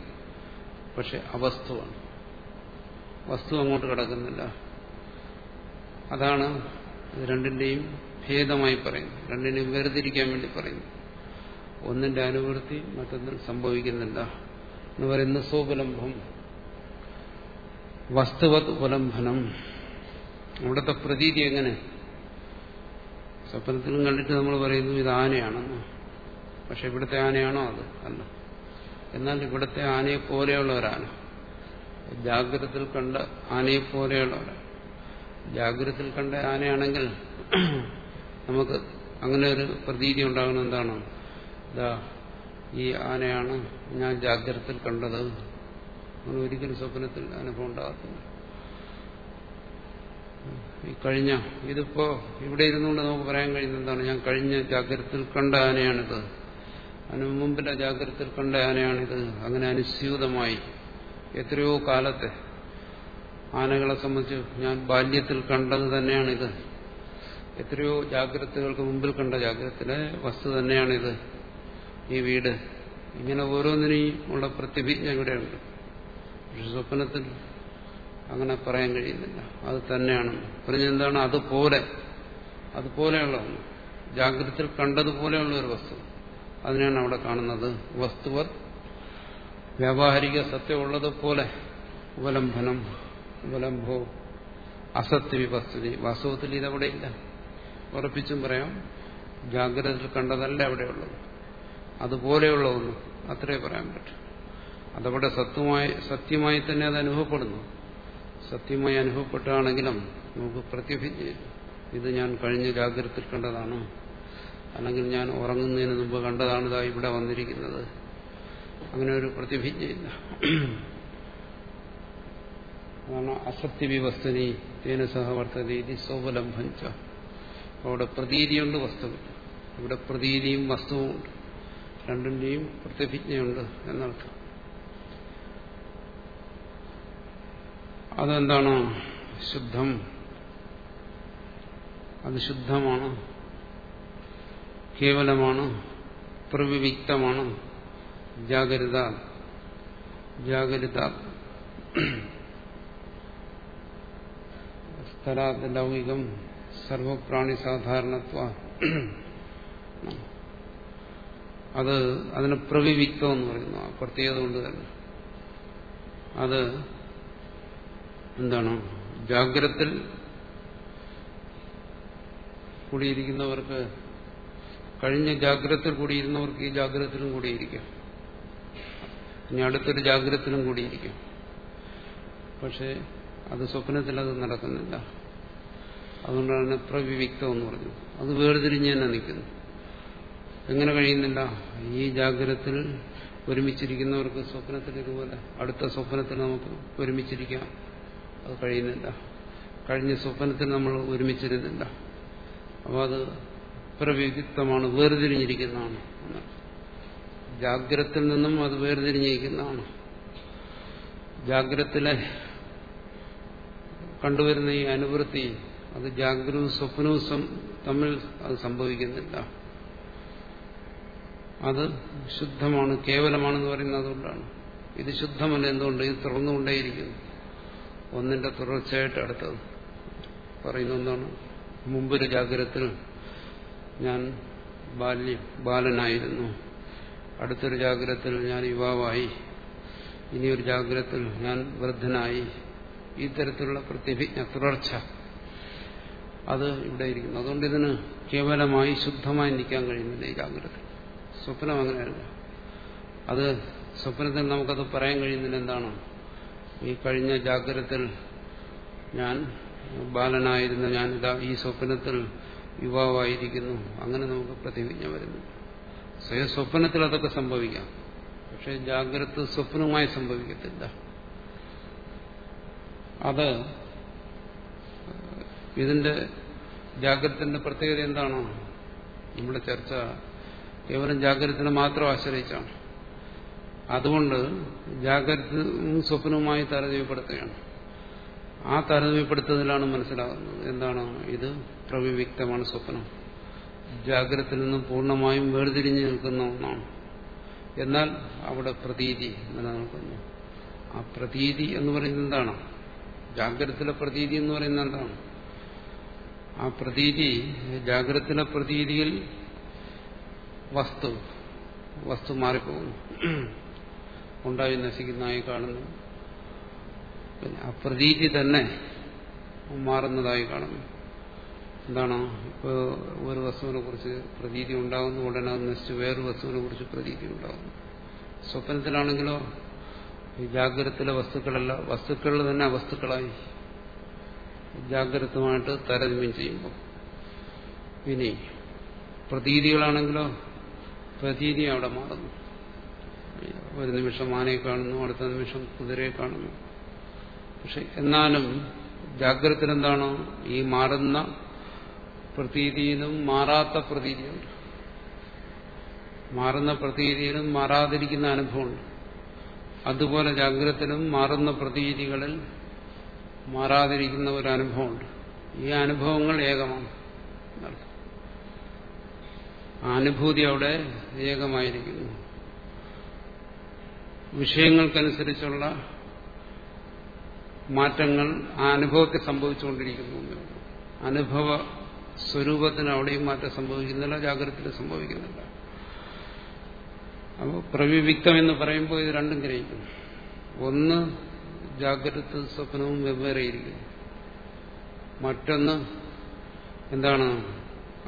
പക്ഷെ അവസ്തുവാണ്. വസ്തു അങ്ങോട്ട് കിടക്കുന്നില്ല. അതാണ് രണ്ടിന്റെയും ഭേദമായി പറയുന്നു രണ്ടിനെയും വേർതിരിക്കാൻ വേണ്ടി പറയുന്നു. ഒന്നിന്റെ അനുവൃത്തി മറ്റൊന്നിൽ സംഭവിക്കുന്നില്ല എന്ന് പറയുന്ന സ്വപുലംഭം വസ്തുവത് ഉപലംഭനം അവിടുത്തെ പ്രതീതി എങ്ങനെ? സ്വപ്നത്തിലും കണ്ടിട്ട് നമ്മൾ പറയുന്നു ഇത് ആനയാണെന്ന്. പക്ഷെ ഇവിടുത്തെ ആനയാണോ അത്? അല്ല. എന്നാൽ ഇവിടുത്തെ ആനയെ പോലെയുള്ള ഒരാന ജാഗ്രതത്തിൽ കണ്ട ആനയെ പോലെയുള്ള ഒരാൾ ജാഗ്രതത്തിൽ കണ്ട ആനയാണെങ്കിൽ നമുക്ക് അങ്ങനെ ഒരു പ്രതീതി ഉണ്ടാകുന്ന എന്താണ്? ഇതാ ഈ ആനയാണ് ഞാൻ ജാഗ്രതത്തിൽ കണ്ടത്. അങ്ങനെ ഒരിക്കലും സ്വപ്നത്തിൽ അനുഭവം ഉണ്ടാകത്തില്ല. ഈ കഴിഞ്ഞ ഇതിപ്പോ ഇവിടെ ഇരുന്നുകൊണ്ട് നമുക്ക് പറയാൻ കഴിയുന്ന എന്താണ്? ഞാൻ കഴിഞ്ഞ ജാഗ്രതത്തിൽ കണ്ട ആനയാണിത്. അതിന് മുമ്പിലെ ജാഗ്രതത്തിൽ കണ്ട ആനയാണിത്. അങ്ങനെ അനുസ്യൂതമായി എത്രയോ കാലത്തെ ആനകളെ സംബന്ധിച്ച് ഞാൻ ബാല്യത്തിൽ കണ്ടത് തന്നെയാണിത്. എത്രയോ ജാഗ്രതകൾക്ക് മുമ്പിൽ കണ്ട ജാഗ്രതത്തിലെ വസ്തു തന്നെയാണിത് ഈ വീട്. ഇങ്ങനെ ഓരോന്നിനെയും ഉള്ള പ്രതിഭിജ്ഞ ഇവിടെയുണ്ട് പക്ഷെ സ്വപ്നത്തിൽ അങ്ങനെ പറയാൻ കഴിയുന്നില്ല. അത് തന്നെയാണ്. പറഞ്ഞെന്താണ് അതുപോലെ. അതുപോലെയുള്ള ജാഗ്രതത്തിൽ കണ്ടതുപോലെയുള്ള ഒരു വസ്തു. അതിനാണ് അവിടെ കാണുന്നത്. വസ്തുവർ വ്യാവഹാരിക സത്യമുള്ളതുപോലെ ഉപലംബനം ഉപലംബോ അസത്യ വസ്തുതി വാസ്തവത്തിൽ ഇതവിടെ ഇല്ല ഉറപ്പിച്ചും പറയാം ജാഗ്രതയിൽ കണ്ടതല്ല അവിടെയുള്ളത്. അതുപോലെയുള്ള ഒന്ന് അത്രേ പറയാൻ പറ്റും. അതവിടെ സത്യമായി സത്യമായി തന്നെ അത് അനുഭവപ്പെടുന്നു. സത്യമായി അനുഭവപ്പെട്ടാണെങ്കിലും നമുക്ക് പ്രത്യഭിജ്ഞയില്ല ഇത് ഞാൻ കഴിഞ്ഞ ജാഗ്രതയിൽ കണ്ടതാണ്. അല്ലെങ്കിൽ ഞാൻ ഉറങ്ങുന്നതിന് മുമ്പ് കണ്ടതാണ് ഇതാ ഇവിടെ വന്നിരിക്കുന്നത്. അങ്ങനെ ഒരു പ്രതിഭിജ്ഞയില്ല അതാണ് അസത്യവിവസ്തുനി തേന സഹവർത്തതി ഇത് സൗപലംബഞ്ച അവിടെ പ്രതീതിയുണ്ട് വസ്തുവിൽ. ഇവിടെ പ്രതീതിയും വസ്തുവും ഉണ്ട്. രണ്ടിന്റെയും പ്രതിഭിജ്ഞയുണ്ട് എന്നർത്ഥം. അതെന്താണ്? ശുദ്ധം. അത് ശുദ്ധമാണ്. കേവലമാണ്. പ്രവിവിക്തമാണ്. ജാഗ്രത ജാഗ്രത. സ്ഥലാത് ലൗകികം സർവപ്രാണി സാധാരണത്വ. അത് അതിന് പ്രവിവിക്തം എന്ന് പറയുന്നു. ആ പ്രത്യേകത കൊണ്ട് തന്നെ. അത് എന്താണ്? ജാഗ്രത്തിൽ കൂടിയിരിക്കുന്നവർക്ക് കഴിഞ്ഞ ജാഗ്രത്തിൽ കൂടിയിരുന്നവർക്ക് ഈ ജാഗ്രതത്തിലും കൂടിയിരിക്കാം. ഇനി അടുത്തൊരു ജാഗ്രതത്തിലും കൂടിയിരിക്കും. പക്ഷേ അത് സ്വപ്നത്തിൽ അത് നടക്കുന്നില്ല. അതുകൊണ്ടാണ് പ്രവിവിക്തം എന്ന് പറഞ്ഞു. അത് വേർതിരിഞ്ഞ് തന്നെ നിൽക്കുന്നു. എങ്ങനെ കഴിയുന്നില്ല? ഈ ജാഗ്രതത്തിൽ ഒരുമിച്ചിരിക്കുന്നവർക്ക് സ്വപ്നത്തിൽ ഇതുപോലെ അടുത്ത സ്വപ്നത്തിൽ നമുക്ക് ഒരുമിച്ചിരിക്കാം. അത് കഴിയുന്നില്ല. കഴിഞ്ഞ സ്വപ്നത്തിൽ നമ്മൾ ഒരുമിച്ചിരുന്നില്ല. അപ്പോൾ അത് പ്രവിവിക്തമാണ് വേർതിരിഞ്ഞിരിക്കുന്നതാണ്. ജാഗ്രത്തിൽ നിന്നും അത് വേർതിരിഞ്ഞിരിക്കുന്നതാണ്. ജാഗ്രത്തിലെ കണ്ടുവരുന്ന ഈ അനുവൃത്തി അത് ജാഗ്രവും സ്വപ്നവും തമ്മിൽ അത് സംഭവിക്കുന്നില്ല. അത് ശുദ്ധമാണ് കേവലമാണെന്ന് പറയുന്നത് അതുകൊണ്ടാണ് ഇത് ശുദ്ധമല്ല എന്തുകൊണ്ട്? ഇത് തുറന്നുകൊണ്ടേയിരിക്കുന്നു. ഒന്നിന്റെ തുടർച്ചയായിട്ട് അടുത്തത് പറയുന്ന ഒന്നാണ്. മുമ്പൊരു ജാഗ്രത്തിൽ ഞാൻ ബാല്യ ബാലനായിരുന്നു. അടുത്തൊരു ജാഗ്രതത്തിൽ ഞാൻ യുവാവായി. ഇനിയൊരു ജാഗ്രതത്തിൽ ഞാൻ വൃദ്ധനായി. ഈ തരത്തിലുള്ള പ്രതിഭിജ്ഞ തുടർച്ച അത് ഇവിടെ ഇരിക്കുന്നു. അതുകൊണ്ട് ഇതിന് കേവലമായി ശുദ്ധമായി നിൽക്കാൻ കഴിയുന്നില്ല ഈ ജാഗ്രത സ്വപ്നം അങ്ങനെയല്ല. അത് സ്വപ്നത്തിൽ നമുക്കത് പറയാൻ കഴിയുന്നില്ല എന്താണ്. ഈ കഴിഞ്ഞ ജാഗ്രതത്തിൽ ഞാൻ ബാലനായിരുന്ന ഞാൻ ഈ സ്വപ്നത്തിൽ യുവാവായിരിക്കുന്നു. അങ്ങനെ നമുക്ക് പ്രതിവിജ്ഞ വരുന്നു. സ്വയം സ്വപ്നത്തിൽ അതൊക്കെ സംഭവിക്കാം. പക്ഷെ ജാഗ്രത സ്വപ്നവുമായി സംഭവിക്കത്തില്ല. അത് ഇതിന്റെ ജാഗ്രതത്തിന്റെ പ്രത്യേകത എന്താണോ? നമ്മുടെ ചർച്ച കേവലം ജാഗ്രതത്തിനെ മാത്രം ആശ്രയിച്ചാണ്. അതുകൊണ്ട് ജാഗ്രത സ്വപ്നവുമായി താരതമ്യപ്പെടുത്തുകയാണ്. ആ താരതമ്യപ്പെടുത്തുന്നതിലാണ് മനസ്സിലാകുന്നത്. എന്താണ്? ഇത് പ്രവിവിക്തമാണ് സ്വപ്നം. ജാഗ്രതയിൽ നിന്നും പൂർണമായും വേർതിരിഞ്ഞു നിൽക്കുന്ന ഒന്നാണ്. എന്നാൽ അവിടെ പ്രതീതി നിലനിൽക്കുന്നു ആ പ്രതീതി എന്ന് പറയുന്നത് എന്താണ്? ജാഗ്രതത്തിലെ പ്രതീതി എന്ന് പറയുന്നത് എന്താണ്? ആ പ്രതീതി ജാഗ്രതത്തിലെ പ്രതീതിയിൽ വസ്തു വസ്തു മാറിപ്പോകുന്നു. ഉണ്ടായി നശിക്കുന്നതായി കാണുന്നു. പിന്നെ ആ പ്രതീതി തന്നെ മാറുന്നതായി കാണുന്നു. എന്താണ്? ഇപ്പോൾ ഒരു വസ്തുവിനെ കുറിച്ച് പ്രതീതി ഉണ്ടാകുന്നു ഉടനെ അത് നശിച്ച് വേറൊരു വസ്തുവിനെ കുറിച്ച് പ്രതീതി ഉണ്ടാകുന്നു സ്വപ്നത്തിലാണെങ്കിലോ ജാഗ്രതത്തിലെ വസ്തുക്കളല്ല വസ്തുക്കളിൽ തന്നെ വസ്തുക്കളായി ജാഗ്രതമായിട്ട് താരതമ്യം ചെയ്യുമ്പോൾ ഇനി പ്രതീതികളാണെങ്കിലോ പ്രതീതി അവിടെ മാറുന്നു. ഒരു നിമിഷം ആനയെ കാണുന്നു അടുത്ത നിമിഷം കുതിരയെ കാണുന്നു. പക്ഷെ എന്നാലും ജാഗ്രതത്തിലെന്താണോ ഈ മാറുന്ന പ്രതീതിയിലും മാറാത്ത പ്രതീതിയുണ്ട് മാറുന്ന പ്രതീതിയിലും മാറാതിരിക്കുന്ന അനുഭവമുണ്ട്. അതുപോലെ ജാഗ്രതത്തിലും മാറുന്ന പ്രതീതികളിൽ മാറാതിരിക്കുന്ന ഒരു അനുഭവമുണ്ട്. ഈ അനുഭവങ്ങൾ ഏകമാണ്. അനുഭൂതി അവിടെ ഏകമായിരിക്കുന്നു. വിഷയങ്ങൾക്കനുസരിച്ചുള്ള മാറ്റങ്ങൾ ആ അനുഭവത്തിൽ സംഭവിച്ചുകൊണ്ടിരിക്കുന്നു. അനുഭവ സ്വരൂപത്തിന് അവിടെയും മാറ്റം സംഭവിക്കുന്നില്ല ജാഗ്രതത്തിൽ സംഭവിക്കുന്നില്ല. അപ്പോൾ പ്രവിവിക്തം എന്ന് പറയുമ്പോൾ ഇത് രണ്ടും ഗ്രഹിക്കുന്നു. ഒന്ന് ജാഗ്രത സ്വപ്നവും വെവ്വേറെയിരിക്കുന്നു മറ്റൊന്ന് എന്താണ്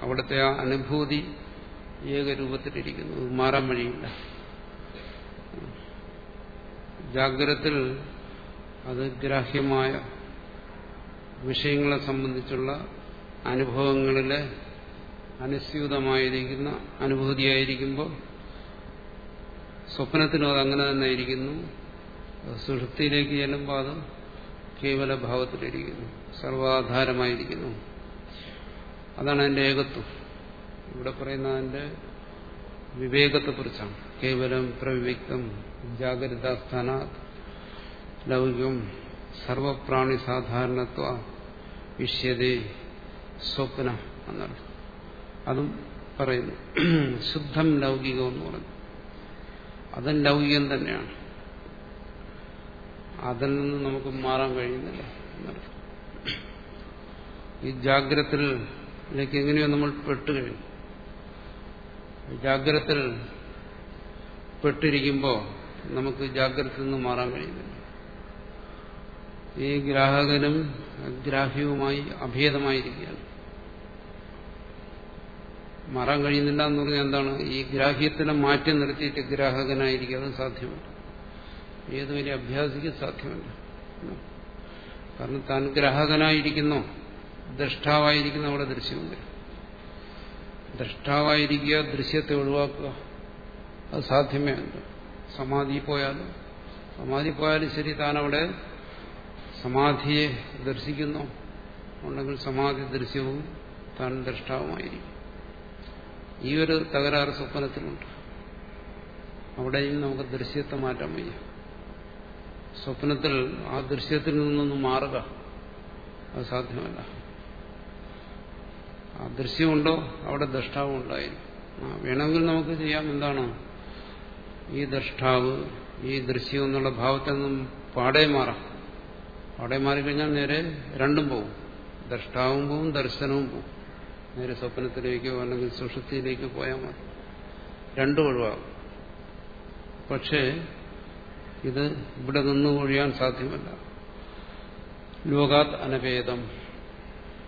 അവിടുത്തെ ആ അനുഭൂതി ഏകരൂപത്തിലിരിക്കുന്നു. മാറാൻ വഴിയില്ല. ജാഗ്രതത്തിൽ അത് ഗ്രാഹ്യമായ വിഷയങ്ങളെ സംബന്ധിച്ചുള്ള അനുഭവങ്ങളിലെ അനുസ്യൂതമായിരിക്കുന്ന അനുഭൂതിയായിരിക്കുമ്പോൾ സ്വപ്നത്തിനും അത് അങ്ങനെ തന്നെ ഇരിക്കുന്നു. സുഷുപ്തിയിലേക്ക് ചെല്ലുമ്പോൾ അത് കേവല ഭാവത്തിലിരിക്കുന്നു. സർവാധാരമായിരിക്കുന്നു. അതാണ് അതിന്റെ ഏകത്വം. ഇവിടെ പറയുന്ന അതിന്റെ വിവേകത്തെക്കുറിച്ചാണ്. കേവലം പ്രവിവ്യക്തം ജാഗ്രതാസ്ഥാന ലൗകികം സർവപ്രാണി സാധാരണത്വ വിഷ്യതേ സ്വപ്ന എന്നാണ്. അതും പറയുന്നു. ശുദ്ധം ലൗകികം എന്ന് പറഞ്ഞു അതും ലൗകികം തന്നെയാണ്. അതിൽ നിന്ന് നമുക്ക് മാറാൻ കഴിയുന്നില്ല എന്നർത്ഥം ഈ ജാഗ്രതയിലേക്ക് എങ്ങനെയോ നമ്മൾ പെട്ടുകഴിഞ്ഞു ജാഗ്രത്തിൽ പെട്ടിരിക്കുമ്പോൾ നമുക്ക് ജാഗ്രതയിൽ നിന്ന് മാറാൻ കഴിയുന്നില്ല. ഈ ഗ്രാഹകനും ഗ്രാഹ്യവുമായി അഭേദമായിരിക്കുകയാണ്. മാറാൻ കഴിയുന്നില്ല എന്ന് പറഞ്ഞാൽ എന്താണ്? ഈ ഗ്രാഹ്യത്തിനെ മാറ്റി നിർത്തിയിട്ട് ഗ്രാഹകനായിരിക്കും അത് സാധ്യമല്ല. ഏത് വലിയ അഭ്യാസിക്ക് സാധ്യമല്ല. കാരണം താൻ ഗ്രാഹകനായിരിക്കുന്നു. ദ്രഷ്ടാവായിരിക്കുന്ന അവിടെ ദൃശ്യമുണ്ട്. ദ്രഷ്ടാവായിരിക്കുക ദൃശ്യത്തെ ഒഴിവാക്കുക അത് സാധ്യമേ അല്ല. സമാധി പോയാലും സമാധി പോയാലും ശരി താൻ അവിടെ സമാധിയെ ദർശിക്കുന്നു. ഉണ്ടെങ്കിൽ സമാധി ദൃശ്യവും താൻ ദ്രഷ്ടാവുമായിരിക്കും. ഈ ഒരു തകരാറ് സ്വപ്നത്തിലുണ്ട്. അവിടെയും നമുക്ക് ദൃശ്യത്തെ മാറ്റാൻ വയ്യ. സ്വപ്നത്തിൽ ആ ദൃശ്യത്തിൽ നിന്നൊന്നും മാറുക അത് സാധ്യമല്ല. ആ ദൃശ്യമുണ്ടോ? അവിടെ ദ്രഷ്ടാവും ഉണ്ടായിരുന്നു വേണമെങ്കിൽ നമുക്ക് ചെയ്യാം. എന്താണ്? ഈ ദ്രഷ്ടാവ് ഈ ദൃശ്യം എന്നുള്ള ഭാവത്തിൽ നിന്നും പാടെ മാറാം. പാടെ മാറിക്കഴിഞ്ഞാൽ നേരെ രണ്ടും പോവും. ദ്രഷ്ടാവും പോവും ദർശനവും പോവും. നേരെ സ്വപ്നത്തിലേക്കോ അല്ലെങ്കിൽ സുഷുപ്തിയിലേക്കോ പോയാൽ മതി. രണ്ടും ഒഴിവാകും. പക്ഷേ ഇത് ഇവിടെ നിന്ന് ഒഴിയാൻ സാധ്യമല്ല. ലോകാത് അനഭേദം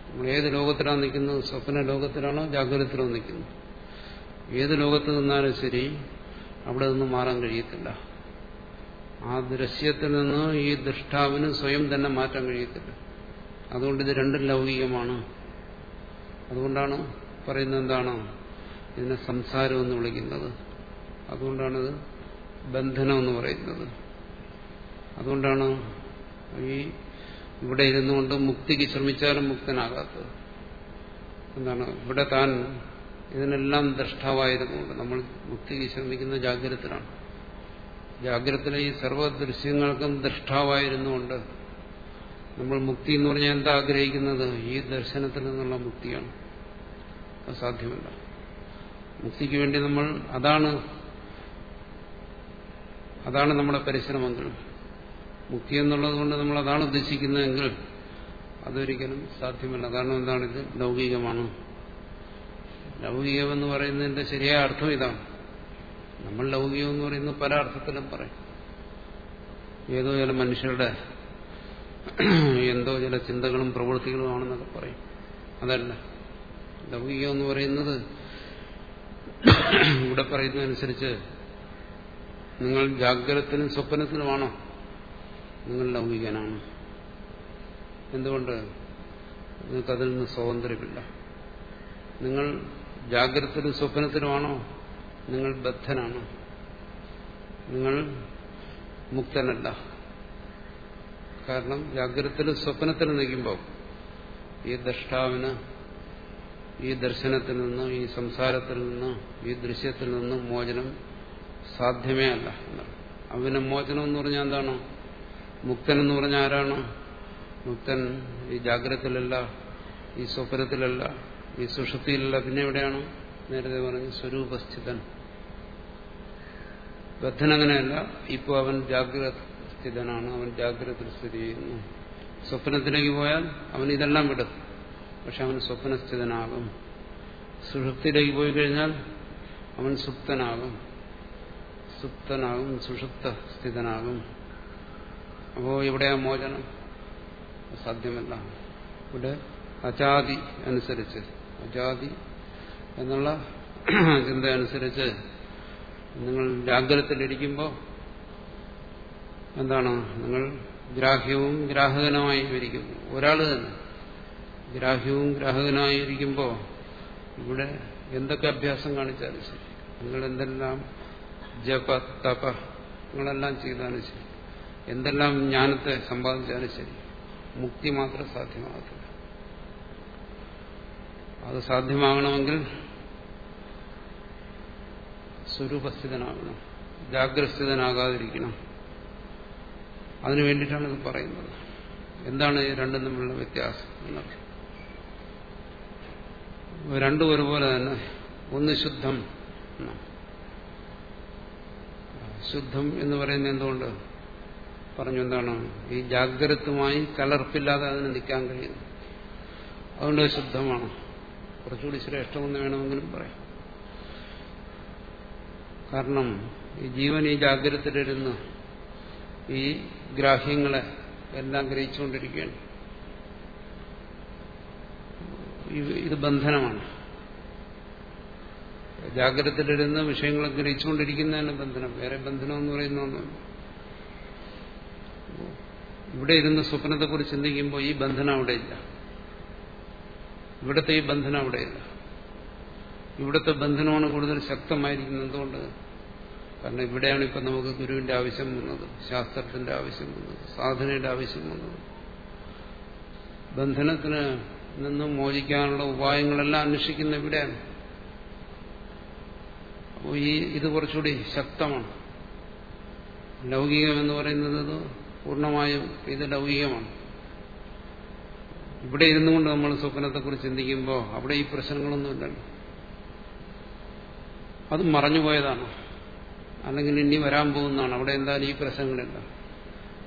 നമ്മൾ ഏത് ലോകത്തിലാണ് നിൽക്കുന്നത്? സ്വപ്ന ലോകത്തിലാണോ? ജാഗ്രതത്തിലോ നിൽക്കുന്നത്? ഏത് ലോകത്ത് നിന്നാലും ശരി അവിടെ നിന്ന് മാറാൻ കഴിയത്തില്ല. ആ ദൃശ്യത്തിൽ നിന്ന് ഈ ദൃഷ്ടാവിന് സ്വയം തന്നെ മാറ്റാൻ കഴിയത്തില്ല. അതുകൊണ്ട് ഇത് രണ്ടും ലൗകികമാണ്. അതുകൊണ്ടാണ് പറയുന്നത് എന്താണ്? ഇതിനെ സംസാരം എന്ന് വിളിക്കുന്നത്. അതുകൊണ്ടാണിത് ബന്ധനം എന്ന് പറയുന്നത്. അതുകൊണ്ടാണ് ഈ ഇവിടെ ഇരുന്നുകൊണ്ട് മുക്തിക്ക് ശ്രമിച്ചാലും മുക്തനാകാത്തത്. എന്താണ്? ഇവിടെ താൻ ഇതിനെല്ലാം ദ്രഷ്ടാവായിരുന്നുകൊണ്ട് നമ്മൾ മുക്തിക്ക് ശ്രമിക്കുന്ന ജാഗ്രതത്തിലാണ്. ജാഗ്രതത്തിലെ ഈ സർവദൃശ്യങ്ങൾക്കും ദൃഷ്ടാവായിരുന്നുകൊണ്ട് നമ്മൾ മുക്തി എന്ന് പറഞ്ഞാൽ എന്താ ആഗ്രഹിക്കുന്നത്? ഈ ദർശനത്തിൽ നിന്നുള്ള മുക്തിയാണ്. അത് സാധ്യമല്ല. മുക്തിക്ക് വേണ്ടി നമ്മൾ അതാണ് അതാണ് നമ്മുടെ പരിശ്രമങ്ങൾ. മുക്തി എന്നുള്ളത് കൊണ്ട് നമ്മൾ അതാണ് ഉദ്ദേശിക്കുന്നതെങ്കിൽ അതൊരിക്കലും സാധ്യമല്ല. കാരണം ഇത് ലൗകികമാണ്. ലൗകികമെന്ന് പറയുന്നതിന്റെ ശരിയായ അർത്ഥം ഇതാണ്. നമ്മൾ ലൗകികം എന്ന് പറയുന്നത് പല അർത്ഥത്തിലും പറയും. ഏതോ ചില മനുഷ്യരുടെ എന്തോ ചില ചിന്തകളും പ്രവൃത്തികളും ആണെന്നൊക്കെ പറയും. അതല്ല. ലൗകികം എന്ന് പറയുന്നത് ഇവിടെ പറയുന്നതനുസരിച്ച് നിങ്ങൾ ജാഗ്രതത്തിനും സ്വപ്നത്തിനുമാണോ നിങ്ങൾ ലൗകികനാണ്. എന്തുകൊണ്ട്? നിങ്ങൾക്ക് അതിൽ നിന്ന് സ്വാതന്ത്ര്യമില്ല. നിങ്ങൾ ജാഗ്രതത്തിലും സ്വപ്നത്തിനുമാണോ നിങ്ങൾ ബദ്ധനാണ്. നിങ്ങൾ മുക്തനല്ല. കാരണം ജാഗ്രതത്തിലും സ്വപ്നത്തിലും നിൽക്കുമ്പോൾ ഈ ദഷ്ടാവിന് ഈ ദർശനത്തിൽ നിന്നും ഈ സംസാരത്തിൽ നിന്നും ഈ ദൃശ്യത്തിൽ നിന്നും മോചനം സാധ്യമേ അല്ല അവന് മോചനം എന്ന് പറഞ്ഞാൽ എന്താണ്? മുക്തൻ എന്ന് പറഞ്ഞാൽ ആരാണ്? മുക്തൻ ഈ ജാഗ്രതത്തിലല്ല ഈ സ്വപ്നത്തിലല്ല ഈ സുഷുപ്തിയിലല്ല. പിന്നെ എവിടെയാണ്? നേരത്തെ പറഞ്ഞു സ്വരൂപസ്ഥിതൻ. ബദ്ധനങ്ങനെയല്ല ഇപ്പോൾ അവൻ ജാഗ്രത സ്ഥിതനാണ് അവൻ ജാഗ്രത സ്ഥിതി ചെയ്യുന്നു സ്വപ്നത്തിലേക്ക് പോയാൽ അവൻ ഇതെല്ലാം വിടും. പക്ഷെ അവൻ സ്വപ്നസ്ഥിതനാകും. സുഷുപ്തിയിലേക്ക് പോയി കഴിഞ്ഞാൽ അവൻ സുപ്തനാകും. സുപ്തനാകും സുഷുപ്ത സ്ഥിതനാകും അപ്പോ എവിടെയാ മോചനം സാധ്യമല്ല. ഇവിടെ അജാതി അനുസരിച്ച് അജാതി എന്നുള്ള ചിന്ത അനുസരിച്ച് നിങ്ങൾ ജാഗ്രതത്തിലിരിക്കുമ്പോൾ എന്താണ്? നിങ്ങൾ ഗ്രാഹ്യവും ഗ്രാഹകനുമായി ഇരിക്കുന്നു ഒരാൾ തന്നെ. ഗ്രാഹ്യവും ഗ്രാഹകനായി ഇരിക്കുമ്പോൾ ഇവിടെ എന്തൊക്കെ അഭ്യാസം കാണിച്ചാലും ശരി. നിങ്ങൾ എന്തെല്ലാം ജപ തപ നിങ്ങളെല്ലാം ചെയ്താലും ശരി. എന്തെല്ലാം ജ്ഞാനത്തെ സമ്പാദിച്ചാലും ശരി. മുക്തി മാത്രം സാധ്യമാകത്തില്ല. അത് സാധ്യമാകണമെങ്കിൽ സ്വരൂപസ്ഥിതനാകണം. ജാഗ്രസ്ഥിതനാകാതിരിക്കണം. അതിനു വേണ്ടിയിട്ടാണ് ഇത് പറയുന്നത്. എന്താണ് രണ്ടും തമ്മിലുള്ള വ്യത്യാസം എന്നറിയാം. രണ്ടും ഒരുപോലെ തന്നെ. ഒന്ന് ശുദ്ധം ശുദ്ധം എന്ന് പറയുന്നത് എന്തുകൊണ്ട്? പറഞ്ഞു എന്താണ്? ഈ ജാഗ്രതമായി കലർപ്പില്ലാതെ അതിന് നിൽക്കാൻ കഴിയുന്നു. അതുകൊണ്ട് ശുദ്ധമാണ്. കുറച്ചുകൂടി ശ്രേഷ്ഠമെന്ന് വേണമെങ്കിലും പറയാം. കാരണം ഈ ജീവൻ ഈ ജാഗ്രതയിലിരുന്ന് ഈ ഗ്രാഹ്യങ്ങളെ എല്ലാം ഗ്രഹിച്ചുകൊണ്ടിരിക്കുകയാണ്. ഇത് ബന്ധനമാണ്. ജാഗ്രതയിലിരുന്ന് വിഷയങ്ങളെ ഗ്രഹിച്ചുകൊണ്ടിരിക്കുന്നതിന് ബന്ധനം. വേറെ ബന്ധനം എന്ന് പറയുന്ന ഒന്നും ഇവിടെ ഇരുന്ന് സ്വപ്നത്തെക്കുറിച്ച് ചിന്തിക്കുമ്പോൾ ഈ ബന്ധനം അവിടെയില്ല. ഇവിടുത്തെ ഈ ബന്ധനം അവിടെയില്ല. ഇവിടുത്തെ ബന്ധനമാണ് കൂടുതൽ ശക്തമായിരിക്കുന്നത് എന്തുകൊണ്ട്? കാരണം ഇവിടെയാണ് ഇപ്പം നമുക്ക് ഗുരുവിന്റെ ആവശ്യം വന്നത് ശാസ്ത്രത്തിന്റെ ആവശ്യം വന്നത് സാധനയുടെ ആവശ്യം വന്നത്. ബന്ധനത്തിന് നിന്നും മോചിക്കാനുള്ള ഉപായങ്ങളെല്ലാം അന്വേഷിക്കുന്ന ഇവിടെയാണ് അപ്പോൾ ഈ ഇത് കുറച്ചുകൂടി ശക്തമാണ്. ലൗകികം എന്ന് പറയുന്നത് പൂർണമായും ഇത് ലൗകികമാണ്. ഇവിടെ ഇരുന്നു കൊണ്ട് നമ്മൾ സ്വപ്നത്തെക്കുറിച്ച് ചിന്തിക്കുമ്പോൾ അവിടെ ഈ പ്രശ്നങ്ങളൊന്നുമില്ലല്ലോ. അത് മറഞ്ഞുപോയതാണ്. അല്ലെങ്കിൽ ഇനി വരാൻ പോകുന്നതാണ്. അവിടെ എന്തായാലും ഈ പ്രശ്നങ്ങളില്ല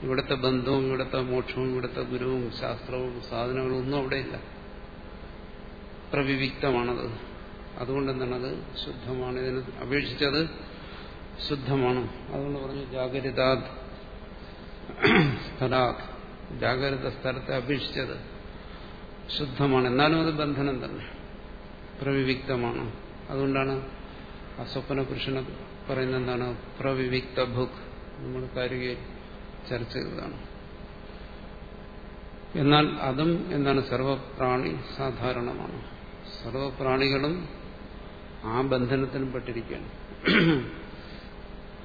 ഇവിടുത്തെ ബന്ധവും ഇവിടുത്തെ മോക്ഷവും ഇവിടുത്തെ ഗുരുവും ശാസ്ത്രവും സാധനങ്ങളും ഒന്നും അവിടെയില്ല പ്രവിവിക്തമാണത് അതുകൊണ്ട് എന്താണത് ശുദ്ധമാണ്. ഇതിന് അപേക്ഷിച്ചത് ശുദ്ധമാണ്. അതുകൊണ്ട് പറഞ്ഞു ജാഗ്രതാത് സ്ഥലാത്. ജാഗ്രത സ്ഥലത്തെ അപേക്ഷിച്ചത് ശുദ്ധമാണ്. എന്നാലും അത് ബന്ധനം തന്നെ. പ്രവിവിക്തമാണ് അതുകൊണ്ടാണ് ആ സ്വപ്ന പുരുഷനെ പറയുന്ന എന്താണ് പ്രവിവിക്ത ഭുക്. നമ്മൾ കാര്യ ചർച്ച ചെയ്തതാണ്. എന്നാൽ അതും എന്താണ്? സർവപ്രാണി സാധാരണമാണ്. സർവപ്രാണികളും ആ ബന്ധനത്തിനും പെട്ടിരിക്കുകയാണ്.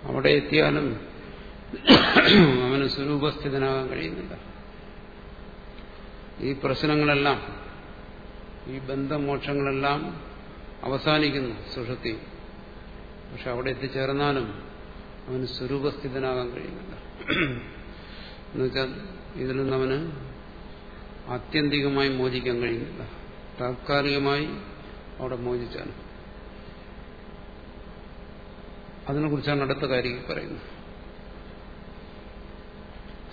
അവിടെ എത്തിയാലും അവന് സ്വരൂപസ്ഥിതനാകാൻ കഴിയുന്നില്ല. ഈ പ്രശ്നങ്ങളെല്ലാം ഈ ബന്ധമോക്ഷങ്ങളെല്ലാം അവസാനിക്കുന്നു സുഷത്തി പക്ഷെ അവിടെ എത്തിച്ചേർന്നാലും അവന് സ്വരൂപസ്ഥിതനാകാൻ കഴിയുന്നില്ല. എന്നുവെച്ചാൽ ഇതിൽ നിന്ന് അവന് ആത്യന്തികമായി മോചിക്കാൻ കഴിയുന്നില്ല. താത്കാലികമായി അവിടെ മോചിച്ചാണ് അതിനെക്കുറിച്ചാണ് അടുത്ത കാര്യം പറയുന്നത്.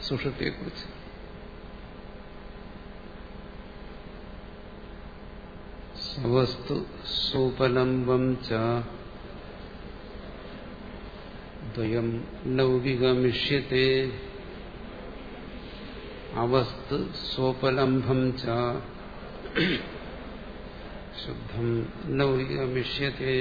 സുഷൃത്തിയെക്കുറിച്ച് സ്വസ്തു സുപലംബം ച ദ്വയം ലൗകികമിഷ്യത്തെ അവസ്തു സോപലംബം ച ശുദ്ധം ലൗകികമിഷ്യത്തെ